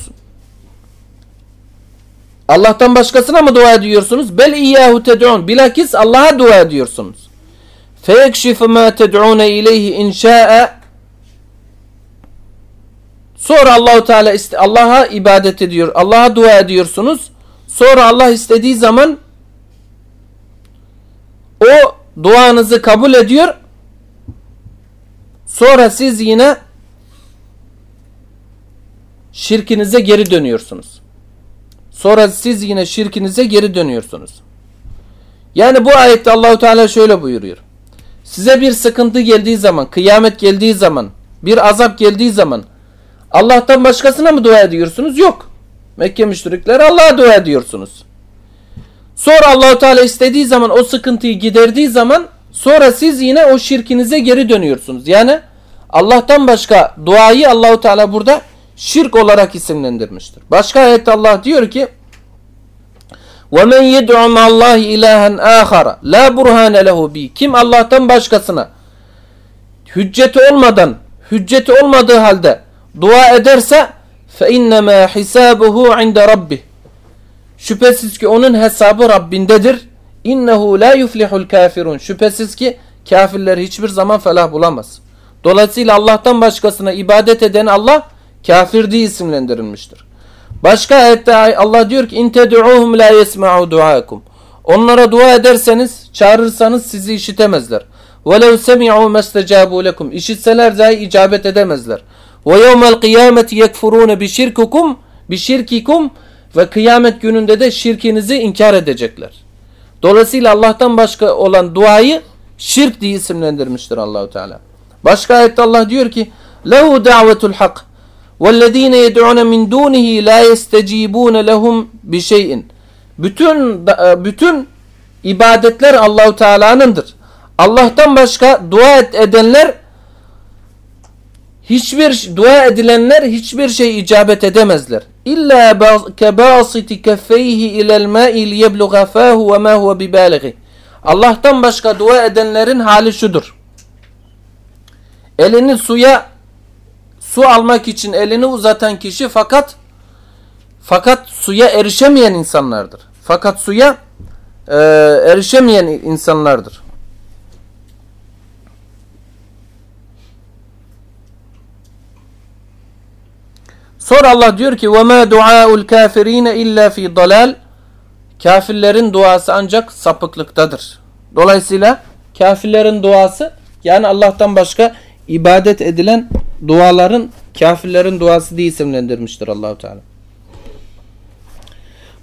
Allah'tan başkasına mı dua ediyorsunuz? Bel iyyahu ted'un. Bilakis Allah'a dua ediyorsunuz. Feyekşifu ma ted'un ileyhi inşa'e. Sonra Allahu Teala Allah'a ibadet ediyor. Allah'a dua ediyorsunuz. Sonra Allah istediği zaman o duanızı kabul ediyor. Sonra siz yine şirkinize geri dönüyorsunuz. Sonra siz yine şirkinize geri dönüyorsunuz. Yani bu ayette Allahu Teala şöyle buyuruyor. Size bir sıkıntı geldiği zaman, kıyamet geldiği zaman, bir azap geldiği zaman Allah'tan başkasına mı dua ediyorsunuz? Yok. Mekke müşrikleri Allah'a dua ediyorsunuz. Sonra Allahu Teala istediği zaman o sıkıntıyı giderdiği zaman sonra siz yine o şirkinize geri dönüyorsunuz. Yani Allah'tan başka duayı Allahu Teala burada şirk olarak isimlendirmiştir. Başka ayette Allah diyor ki وَمَنْ يَدْعُ مَا اللّٰهِ اِلَٰهًا آخَرَ لَا بُرْهَانَ لَهُ بِي Kim Allah'tan başkasına hücceti olmadan, hücceti olmadığı halde dua ederse فَاِنَّمَا حِسَابُهُ عِنْدَ رَبِّهِ Şüphesiz ki onun hesabı Rabbindedir. İnnehu la yuflihul kafirun. Şüphesiz ki kafirler hiçbir zaman felah bulamaz. Dolayısıyla Allah'tan başkasına ibadet eden Allah kafir diye isimlendirilmiştir. Başka ayette Allah diyor ki in ted'uhum la yesma'u duakum. Onlara dua ederseniz, çağırırsanız sizi işitemezler. وَلَوْ سَمِعُوا مَسْتَجَابُوا لَكُمْ İşitseler dahi icabet edemezler. وَيَوْمَ الْقِيَامَةِ يَكْفُرُونَ بِشِرْكُكُمْ بِشِرْكِكُمْ Ve kıyamet gününde de şirkinizi inkar edecekler. Dolayısıyla Allah'tan başka olan duayı şirk diye isimlendirmiştir Allahu Teala. Başka ayette Allah diyor ki: "Lehu da'vetul hak وَالَّذ۪ينَ يَدْعُونَ مِنْ دُونِهِ لَا يَسْتَجِيبُونَ لَهُمْ بِشَيْءٍ Bütün e, bütün ibadetler Allahu Teala'nındır. Allah'tan başka dua edenler hiçbir dua edilenler hiçbir şey icabet edemezler. İlla kebasiti keffeyhi ila'l ma'i liyeblugha fahu ve ma huve bibalighi. Allah'tan başka dua edenlerin hali şudur. Elini suya su almak için elini uzatan kişi fakat fakat suya erişemeyen insanlardır. Fakat suya e, erişemeyen insanlardır. Sonra Allah diyor ki وَمَا دُعَاءُ الْكَافِر۪ينَ اِلَّا ف۪ي ضَلَالٍ Kafirlerin duası ancak sapıklıktadır. Dolayısıyla kafirlerin duası yani Allah'tan başka ibadet edilen duaların kafirlerin duası diye isimlendirmiştir Allahu Teala.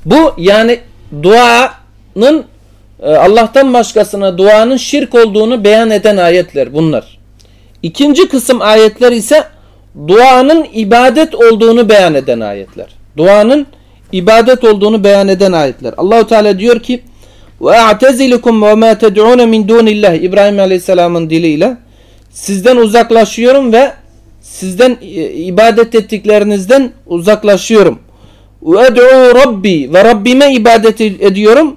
Bu yani duanın e, Allah'tan başkasına duanın şirk olduğunu beyan eden ayetler bunlar. İkinci kısım ayetler ise duanın ibadet olduğunu beyan eden ayetler. Duanın ibadet olduğunu beyan eden ayetler. Allahu Teala diyor ki: "Ve a'tezilukum ve ma ted'un min dunillah." İbrahim Aleyhisselam'ın diliyle sizden uzaklaşıyorum ve sizden e, ibadet ettiklerinizden uzaklaşıyorum. Ed'u Rabbi ve Rabbime ibadet ediyorum.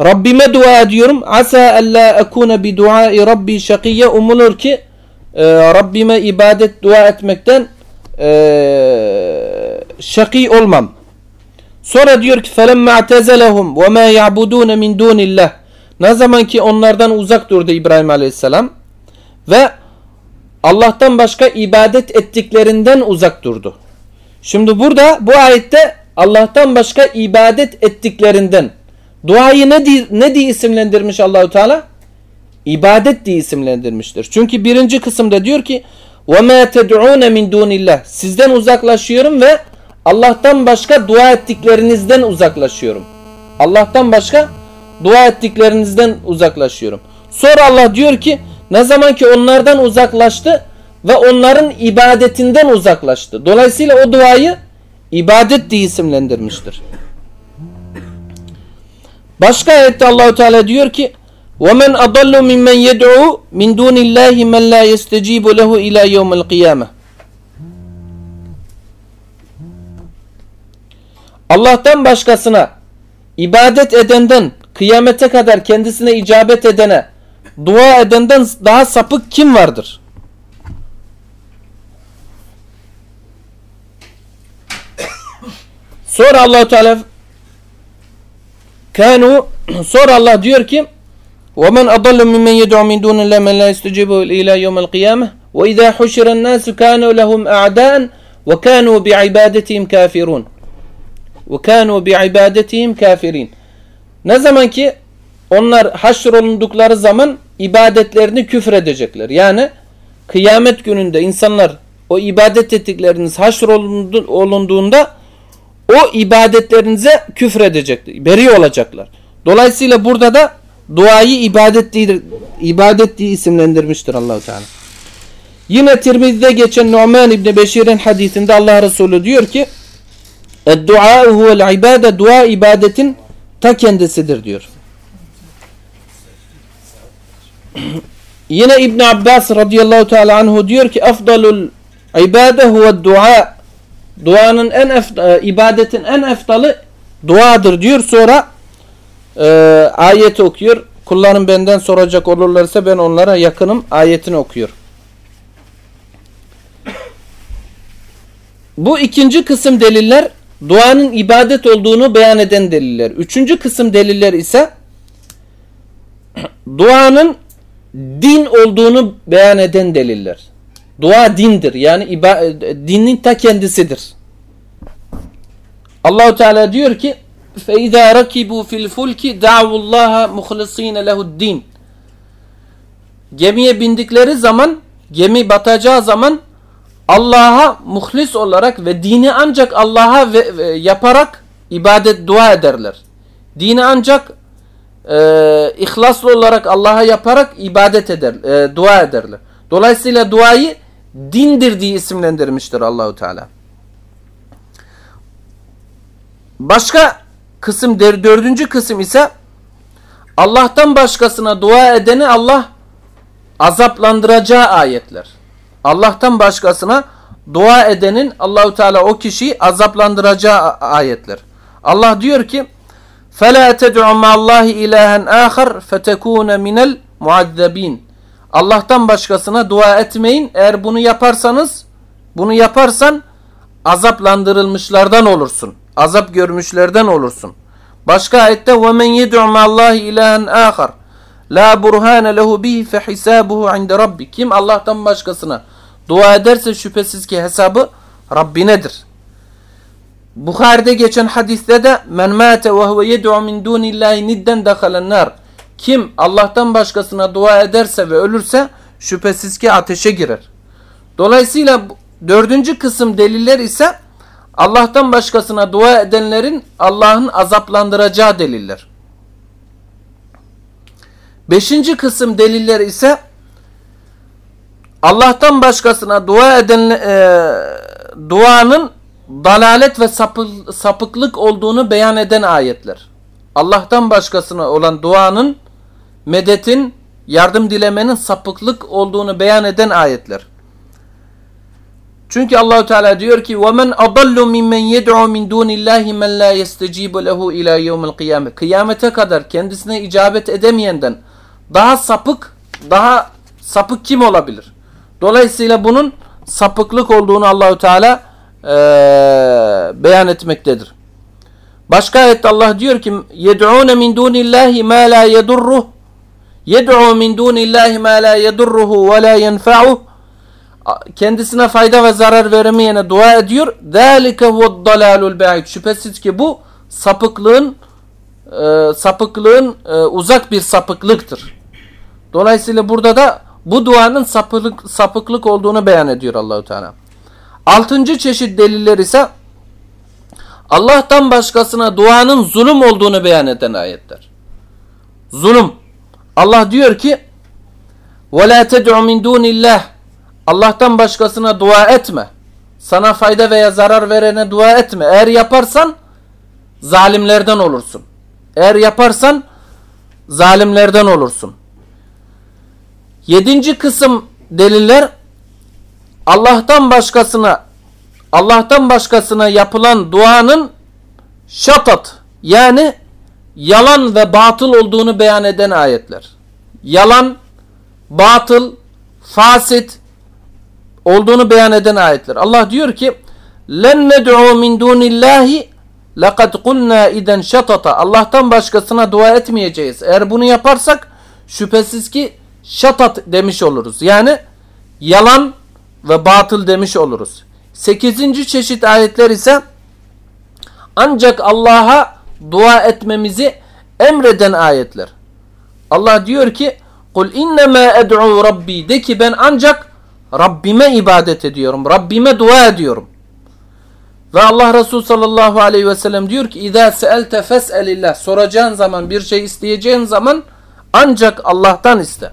Rabbime dua ediyorum. Asa alla ekune bi duai Rabbi şakiyye umulur ki e, Rabbime ibadet dua etmekten e, şaki olmam. Sonra diyor ki felemme atezelehum ve ma ya'budun min dunillah. Ne zaman ki onlardan uzak durdu İbrahim Aleyhisselam ve Allah'tan başka ibadet ettiklerinden uzak durdu. Şimdi burada bu ayette Allah'tan başka ibadet ettiklerinden duayı ne diye, ne diye isimlendirmiş Allahu Teala? İbadet diye isimlendirmiştir. Çünkü birinci kısımda diyor ki وَمَا تَدْعُونَ مِنْ دُونِ اللّٰهِ Sizden uzaklaşıyorum ve Allah'tan başka dua ettiklerinizden uzaklaşıyorum. Allah'tan başka dua ettiklerinizden uzaklaşıyorum. Sonra Allah diyor ki ne zaman ki onlardan uzaklaştı ve onların ibadetinden uzaklaştı. Dolayısıyla o duayı ibadet diye isimlendirmiştir. Başka ayette Allahu Teala diyor ki: "Vemen adallu mimmen yed'u min dunillahi men la yestecibu lehu ila yevmil kıyame." Allah'tan başkasına ibadet edenden kıyamete kadar kendisine icabet edene dua edenden daha sapık kim vardır? Sonra Allah Teala kanu sonra Allah diyor ki ومن أضل ممن يدعو من دون الله من لا يستجيب إلى يوم القيامة وإذا حشر الناس كانوا لهم أعداء وكانوا بعبادتهم كافرون وكانوا بعبادتهم كافرين Ne zaman ki onlar haşrolundukları zaman ibadetlerini küfredecekler. Yani kıyamet gününde insanlar o ibadet ettikleriniz haşrolunduğunda o ibadetlerinize küfredecekler. Beri olacaklar. Dolayısıyla burada da duayı ibadet diye, ibadet diye isimlendirmiştir Allahu Teala. Yine Tirmidhi'de geçen Numan İbni Beşir'in hadisinde Allah Resulü diyor ki Dua huvel ibade dua ibadetin ta kendisidir diyor. Yine İbn Abbas radıyallahu teala anhu diyor ki afdalul ibade huve dua duanın en efta, ibadetin en eftalı duadır diyor. Sonra e, ayeti okuyor. Kullarım benden soracak olurlarsa ben onlara yakınım ayetini okuyor. Bu ikinci kısım deliller duanın ibadet olduğunu beyan eden deliller. Üçüncü kısım deliller ise duanın din olduğunu beyan eden deliller. Dua dindir. Yani dinin ta kendisidir. Allahu Teala diyor ki فَاِذَا رَكِبُوا فِي الْفُلْكِ دَعْوُ اللّٰهَ مُخْلِص۪ينَ لَهُ الدِّينَ Gemiye bindikleri zaman, gemi batacağı zaman Allah'a muhlis olarak ve dini ancak Allah'a yaparak ibadet dua ederler. Dini ancak e, ihlaslı olarak Allah'a yaparak ibadet eder, e, dua ederler. Dolayısıyla duayı dindir diye isimlendirmiştir Allahu Teala. Başka kısım dördüncü kısım ise Allah'tan başkasına dua edeni Allah azaplandıracağı ayetler. Allah'tan başkasına dua edenin Allahu Teala o kişiyi azaplandıracağı ayetler. Allah diyor ki فَلَا تَدْعُ مَا اللّٰهِ اِلَٰهًا آخَرْ فَتَكُونَ مِنَ الْمُعَذَّب۪ينَ Allah'tan başkasına dua etmeyin. Eğer bunu yaparsanız, bunu yaparsan azaplandırılmışlardan olursun. Azap görmüşlerden olursun. Başka ayette وَمَنْ يَدْعُ مَا اللّٰهِ اِلَٰهًا آخَرْ La burhane lehu bihi fe hisabuhu inde rabbi. Kim Allah'tan başkasına dua ederse şüphesiz ki hesabı Rabbinedir. Bukhari'de geçen hadiste de men mate ve huve yed'u min dunillahi nidden dehalen nar. Kim Allah'tan başkasına dua ederse ve ölürse şüphesiz ki ateşe girer. Dolayısıyla dördüncü kısım deliller ise Allah'tan başkasına dua edenlerin Allah'ın azaplandıracağı deliller. Beşinci kısım deliller ise Allah'tan başkasına dua eden e, duanın dalalet ve sapı, sapıklık olduğunu beyan eden ayetler. Allah'tan başkasına olan duanın, medetin, yardım dilemenin sapıklık olduğunu beyan eden ayetler. Çünkü Allahu Teala diyor ki: "Ve men adallu mimmen yed'u min dunillahi men la yestecibu lehu ila yevmil kıyamet." Kıyamete kadar kendisine icabet edemeyenden daha sapık, daha sapık kim olabilir? Dolayısıyla bunun sapıklık olduğunu Allahu Teala e, beyan etmektedir. Başka ayette Allah diyor ki: "Yed'un min dunillahi ma la yedurruh yed'u min dunillahi ma la yedurruhu ve la yenfa'uh." Kendisine fayda ve zarar veremeyene dua ediyor. "Zalike huve'd-dalalul ba'id." Şüphesiz ki bu sapıklığın e, sapıklığın e, uzak bir sapıklıktır. Dolayısıyla burada da bu duanın sapıklık, sapıklık olduğunu beyan ediyor Allahu Teala. Altıncı çeşit deliller ise Allah'tan başkasına duanın zulüm olduğunu beyan eden ayetler. Zulüm. Allah diyor ki وَلَا تَدْعُ مِنْ دُونِ اللّٰهِ Allah'tan başkasına dua etme. Sana fayda veya zarar verene dua etme. Eğer yaparsan zalimlerden olursun. Eğer yaparsan zalimlerden olursun. Yedinci kısım deliller Allah'tan başkasına Allah'tan başkasına yapılan duanın şatat yani yalan ve batıl olduğunu beyan eden ayetler. Yalan, batıl, fasit olduğunu beyan eden ayetler. Allah diyor ki: "Len ned'u min dunillahi لَقَدْ قُلْنَا اِذَنْ şatata Allah'tan başkasına dua etmeyeceğiz. Eğer bunu yaparsak şüphesiz ki şatat demiş oluruz. Yani yalan ve batıl demiş oluruz. Sekizinci çeşit ayetler ise ancak Allah'a dua etmemizi emreden ayetler. Allah diyor ki Kul innema ed'u rabbi de ki ben ancak Rabbime ibadet ediyorum. Rabbime dua ediyorum. Ve Allah Resulü sallallahu aleyhi ve sellem diyor ki اِذَا سَأَلْتَ فَسْأَلِ Soracağın zaman bir şey isteyeceğin zaman ancak Allah'tan iste.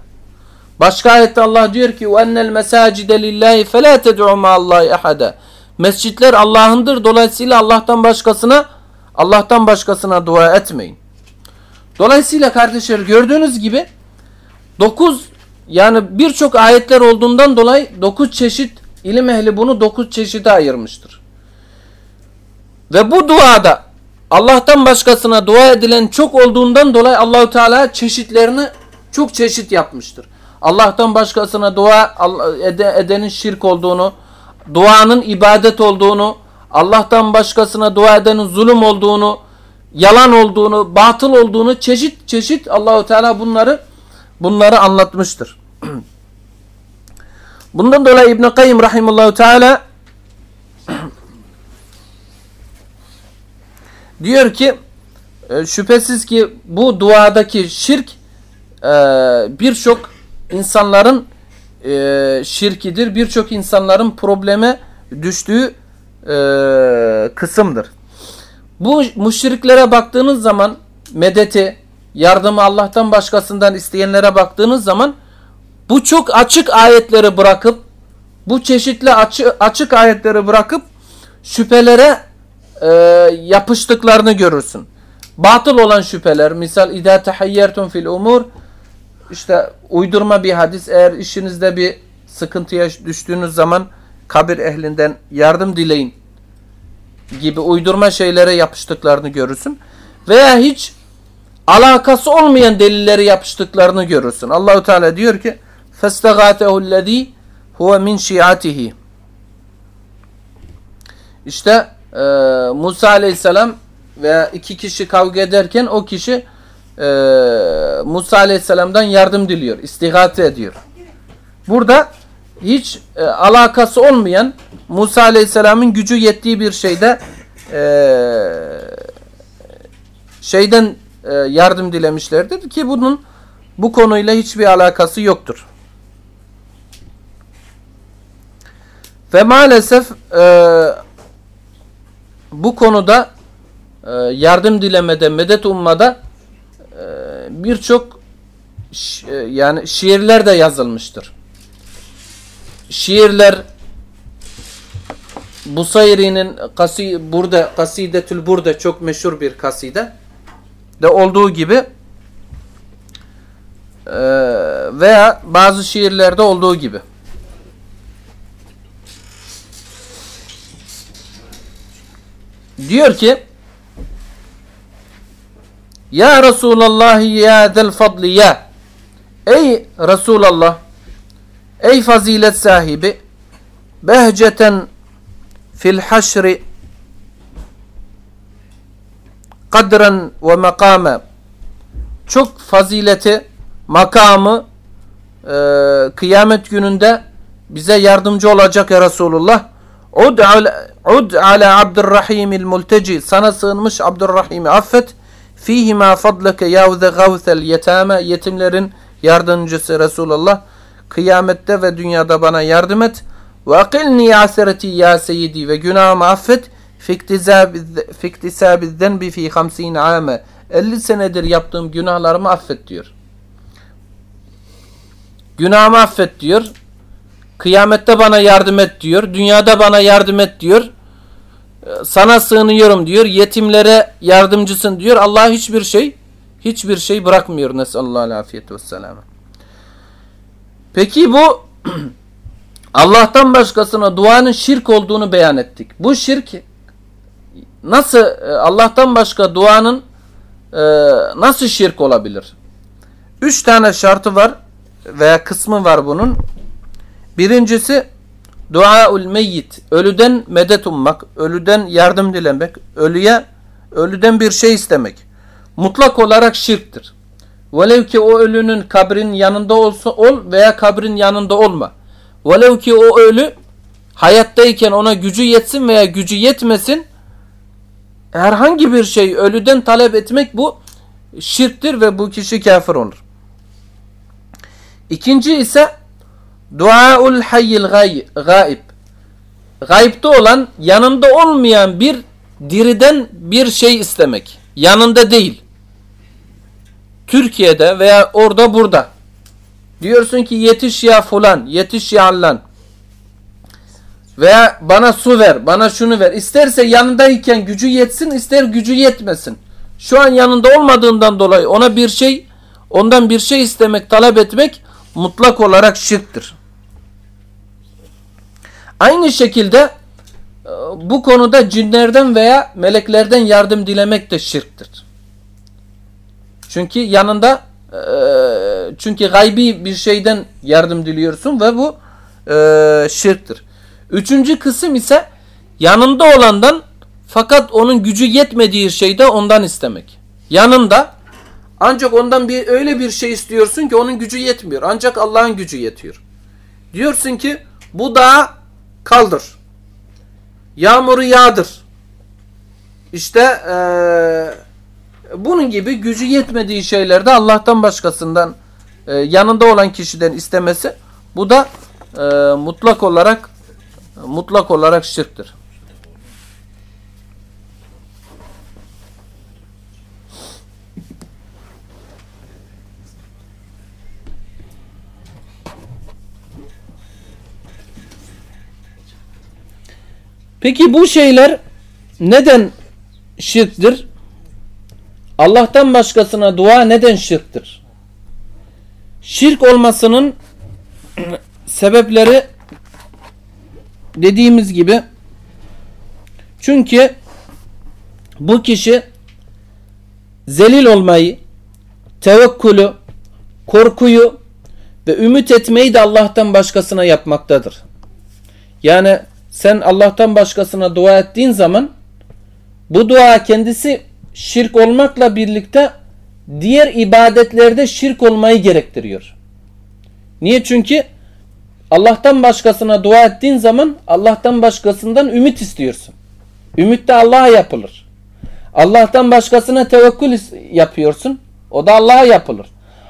Başka ayette Allah diyor ki وَاَنَّ الْمَسَاجِدَ لِلّٰهِ فَلَا تَدْعُوا مَا اللّٰهِ اَحَدًا Mescitler Allah'ındır. Dolayısıyla Allah'tan başkasına Allah'tan başkasına dua etmeyin. Dolayısıyla kardeşler gördüğünüz gibi 9 yani birçok ayetler olduğundan dolayı 9 çeşit ilim ehli bunu 9 çeşide ayırmıştır. Ve bu duada Allah'tan başkasına dua edilen çok olduğundan dolayı Allahu Teala çeşitlerini çok çeşit yapmıştır. Allah'tan başkasına dua edenin şirk olduğunu, duanın ibadet olduğunu, Allah'tan başkasına dua edenin zulüm olduğunu, yalan olduğunu, batıl olduğunu çeşit çeşit Allahu Teala bunları bunları anlatmıştır. Bundan dolayı İbn Kayyim rahimehullah Teala Diyor ki e, şüphesiz ki bu duadaki şirk e, birçok insanların e, şirkidir. Birçok insanların probleme düştüğü kısımdır. Bu müşriklere baktığınız zaman medeti, yardımı Allah'tan başkasından isteyenlere baktığınız zaman bu çok açık ayetleri bırakıp bu çeşitli açık, açık ayetleri bırakıp şüphelere e, yapıştıklarını görürsün. Batıl olan şüpheler misal idâ tehayyertum fil umur işte uydurma bir hadis eğer işinizde bir sıkıntıya düştüğünüz zaman kabir ehlinden yardım dileyin gibi uydurma şeylere yapıştıklarını görürsün. veya hiç alakası olmayan delilleri yapıştıklarını görürsün. Allahu Teala diyor ki: "Festagatehu allazî huve min şiatihi." İşte e, Musa Aleyhisselam veya iki kişi kavga ederken o kişi e, Musa Aleyhisselam'dan yardım diliyor, istigate ediyor. Burada hiç e, alakası olmayan Musa Aleyhisselam'ın gücü yettiği bir şeyde e, şeyden e, yardım dilemişlerdir ki bunun bu konuyla hiçbir alakası yoktur. Ve maalesef e, bu konuda e, yardım dilemede, medet ummada birçok e, yani şiirler de yazılmıştır. Şiirler Busayri'nin kasi, burada Kasidetül Burada çok meşhur bir kaside de olduğu gibi e, veya bazı şiirlerde olduğu gibi. Diyor ki Ya Resulallah ya del fadli ya. Ey Resulallah Ey fazilet sahibi behceten fil haşri kadren ve makame çok fazileti makamı e, kıyamet gününde bize yardımcı olacak ya Resulullah ud ala, ud ala Abdurrahimil multeci sana sığınmış Abdurrahim'i affet fihi ma fadleke yavze gavsel yetame yetimlerin yardımcısı Resulullah kıyamette ve dünyada bana yardım et ve akilni asireti ya seyyidi ve günahımı affet fiktisabi zenbi fi 50 ame 50 senedir yaptığım günahlarımı affet diyor. Günahımı affet diyor. Kıyamette bana yardım et diyor. Dünyada bana yardım et diyor. Sana sığınıyorum diyor. Yetimlere yardımcısın diyor. Allah hiçbir şey hiçbir şey bırakmıyor. Nesallallahu afiyet ve selam. Peki bu Allah'tan başkasına duanın şirk olduğunu beyan ettik. Bu şirk nasıl e, Allah'tan başka duanın e, nasıl şirk olabilir? Üç tane şartı var veya kısmı var bunun. Birincisi duaul meyyit. Ölüden medet ummak, ölüden yardım dilemek, ölüye ölüden bir şey istemek. Mutlak olarak şirktir. Velev ki o ölünün kabrin yanında olsa ol veya kabrin yanında olma. Velev ki o ölü hayattayken ona gücü yetsin veya gücü yetmesin herhangi bir şey ölüden talep etmek bu şirktir ve bu kişi kafir olur. İkinci ise duaul hayyil gaib. Gaybde olan yanında olmayan bir diriden bir şey istemek. Yanında değil. Türkiye'de veya orada burada. Diyorsun ki yetiş ya fulan, yetiş ya allan. Veya bana su ver, bana şunu ver. İsterse yanındayken gücü yetsin, ister gücü yetmesin. Şu an yanında olmadığından dolayı ona bir şey, ondan bir şey istemek, talep etmek mutlak olarak şirktir. Aynı şekilde e, bu konuda cinlerden veya meleklerden yardım dilemek de şirktir. Çünkü yanında e, çünkü gaybi bir şeyden yardım diliyorsun ve bu e, şirktir. Üçüncü kısım ise yanında olandan fakat onun gücü yetmediği şeyde ondan istemek. Yanında ancak ondan bir öyle bir şey istiyorsun ki onun gücü yetmiyor. Ancak Allah'ın gücü yetiyor. Diyorsun ki bu dağı kaldır. Yağmuru yağdır. İşte eee bunun gibi gücü yetmediği şeylerde Allah'tan başkasından e, yanında olan kişiden istemesi bu da e, mutlak olarak mutlak olarak şirktir. Peki bu şeyler neden şirktir? Allah'tan başkasına dua neden şirktir? Şirk olmasının sebepleri dediğimiz gibi çünkü bu kişi zelil olmayı, tevekkülü, korkuyu ve ümit etmeyi de Allah'tan başkasına yapmaktadır. Yani sen Allah'tan başkasına dua ettiğin zaman bu dua kendisi şirk olmakla birlikte diğer ibadetlerde şirk olmayı gerektiriyor. Niye? Çünkü Allah'tan başkasına dua ettiğin zaman Allah'tan başkasından ümit istiyorsun. Ümit de Allah'a yapılır. Allah'tan başkasına tevekkül yapıyorsun. O da Allah'a yapılır.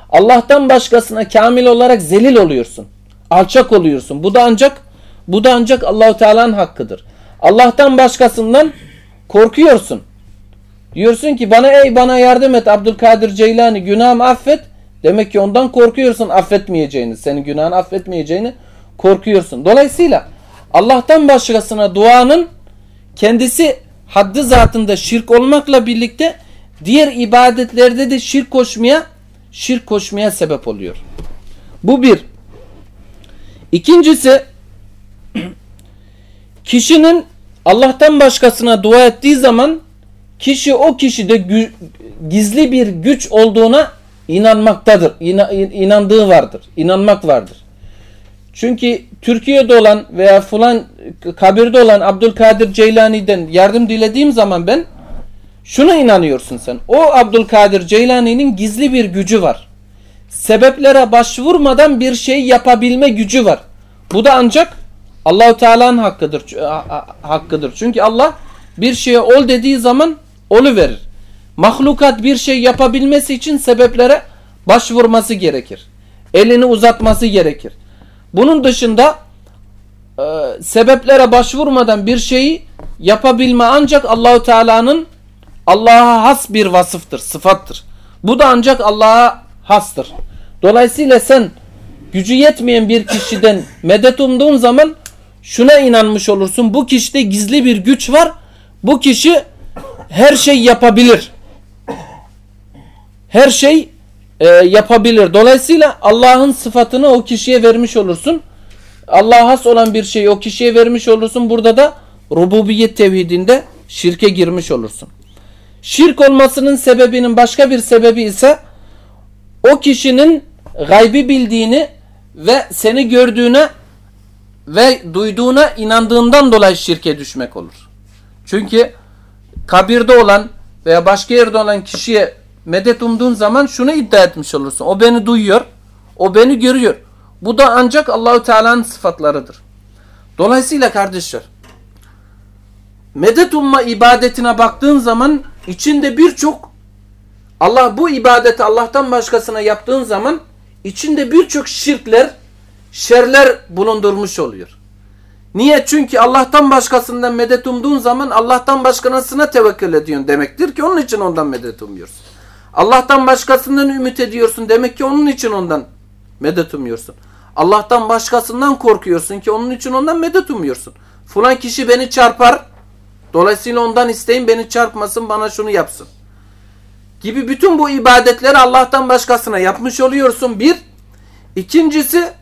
Allah'tan başkasına kamil olarak zelil oluyorsun. Alçak oluyorsun. Bu da ancak bu da ancak Allahu Teala'nın hakkıdır. Allah'tan başkasından korkuyorsun. Diyorsun ki bana ey bana yardım et Abdülkadir Ceylani günahımı affet. Demek ki ondan korkuyorsun affetmeyeceğini. Senin günahını affetmeyeceğini korkuyorsun. Dolayısıyla Allah'tan başkasına duanın kendisi haddi zatında şirk olmakla birlikte diğer ibadetlerde de şirk koşmaya şirk koşmaya sebep oluyor. Bu bir. İkincisi kişinin Allah'tan başkasına dua ettiği zaman kişi o kişide gizli bir güç olduğuna inanmaktadır. İna, inandığı vardır. İnanmak vardır. Çünkü Türkiye'de olan veya falan kabirde olan Abdülkadir Ceylani'den yardım dilediğim zaman ben şuna inanıyorsun sen. O Abdülkadir Ceylani'nin gizli bir gücü var. Sebeplere başvurmadan bir şey yapabilme gücü var. Bu da ancak Allahu Teala'nın hakkıdır. Hakkıdır. Çünkü Allah bir şeye ol dediği zaman olu verir. Mahlukat bir şey yapabilmesi için sebeplere başvurması gerekir. Elini uzatması gerekir. Bunun dışında e, sebeplere başvurmadan bir şeyi yapabilme ancak Allahu Teala'nın Allah'a has bir vasıftır, sıfattır. Bu da ancak Allah'a hastır. Dolayısıyla sen gücü yetmeyen bir kişiden medet umduğun zaman şuna inanmış olursun. Bu kişide gizli bir güç var. Bu kişi her şey yapabilir. Her şey e, yapabilir. Dolayısıyla Allah'ın sıfatını o kişiye vermiş olursun. Allah'a has olan bir şeyi o kişiye vermiş olursun. Burada da rububiyet tevhidinde şirke girmiş olursun. Şirk olmasının sebebinin başka bir sebebi ise o kişinin gaybi bildiğini ve seni gördüğüne ve duyduğuna inandığından dolayı şirke düşmek olur. Çünkü kabirde olan veya başka yerde olan kişiye medet umduğun zaman şunu iddia etmiş olursun. O beni duyuyor, o beni görüyor. Bu da ancak Allahu Teala'nın sıfatlarıdır. Dolayısıyla kardeşler, medet umma ibadetine baktığın zaman içinde birçok Allah bu ibadeti Allah'tan başkasına yaptığın zaman içinde birçok şirkler, şerler bulundurmuş oluyor. Niye? Çünkü Allah'tan başkasından medet umduğun zaman Allah'tan başkasına tevekkül ediyorsun demektir ki onun için ondan medet umuyorsun. Allah'tan başkasından ümit ediyorsun demek ki onun için ondan medet umuyorsun. Allah'tan başkasından korkuyorsun ki onun için ondan medet umuyorsun. Falan kişi beni çarpar. Dolayısıyla ondan isteyin beni çarpmasın bana şunu yapsın. Gibi bütün bu ibadetleri Allah'tan başkasına yapmış oluyorsun bir. İkincisi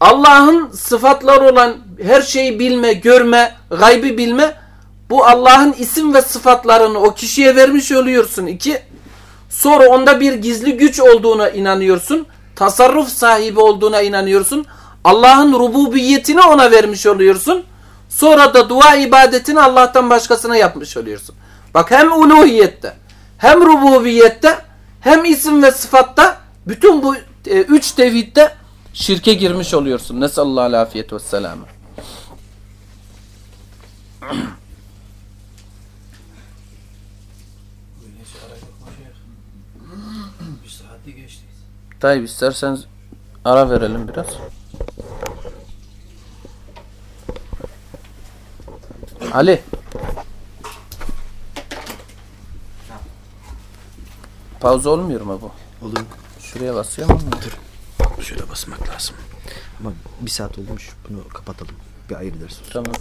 Allah'ın sıfatları olan her şeyi bilme, görme, gaybi bilme bu Allah'ın isim ve sıfatlarını o kişiye vermiş oluyorsun. İki, sonra onda bir gizli güç olduğuna inanıyorsun. Tasarruf sahibi olduğuna inanıyorsun. Allah'ın rububiyetini ona vermiş oluyorsun. Sonra da dua ibadetini Allah'tan başkasına yapmış oluyorsun. Bak hem uluhiyette, hem rububiyette, hem isim ve sıfatta bütün bu e, üç tevhidde şirke girmiş oluyorsun. Nesallallahu afiyet ve selamı. Tayyip istersen ara verelim biraz. Ali. Pauza olmuyor mu bu? Olur. Şuraya basıyor mu? Dur. Şöyle basmak lazım. Ama bir saat olmuş. Bunu kapatalım. Bir ayrı ders olsun. Tamam.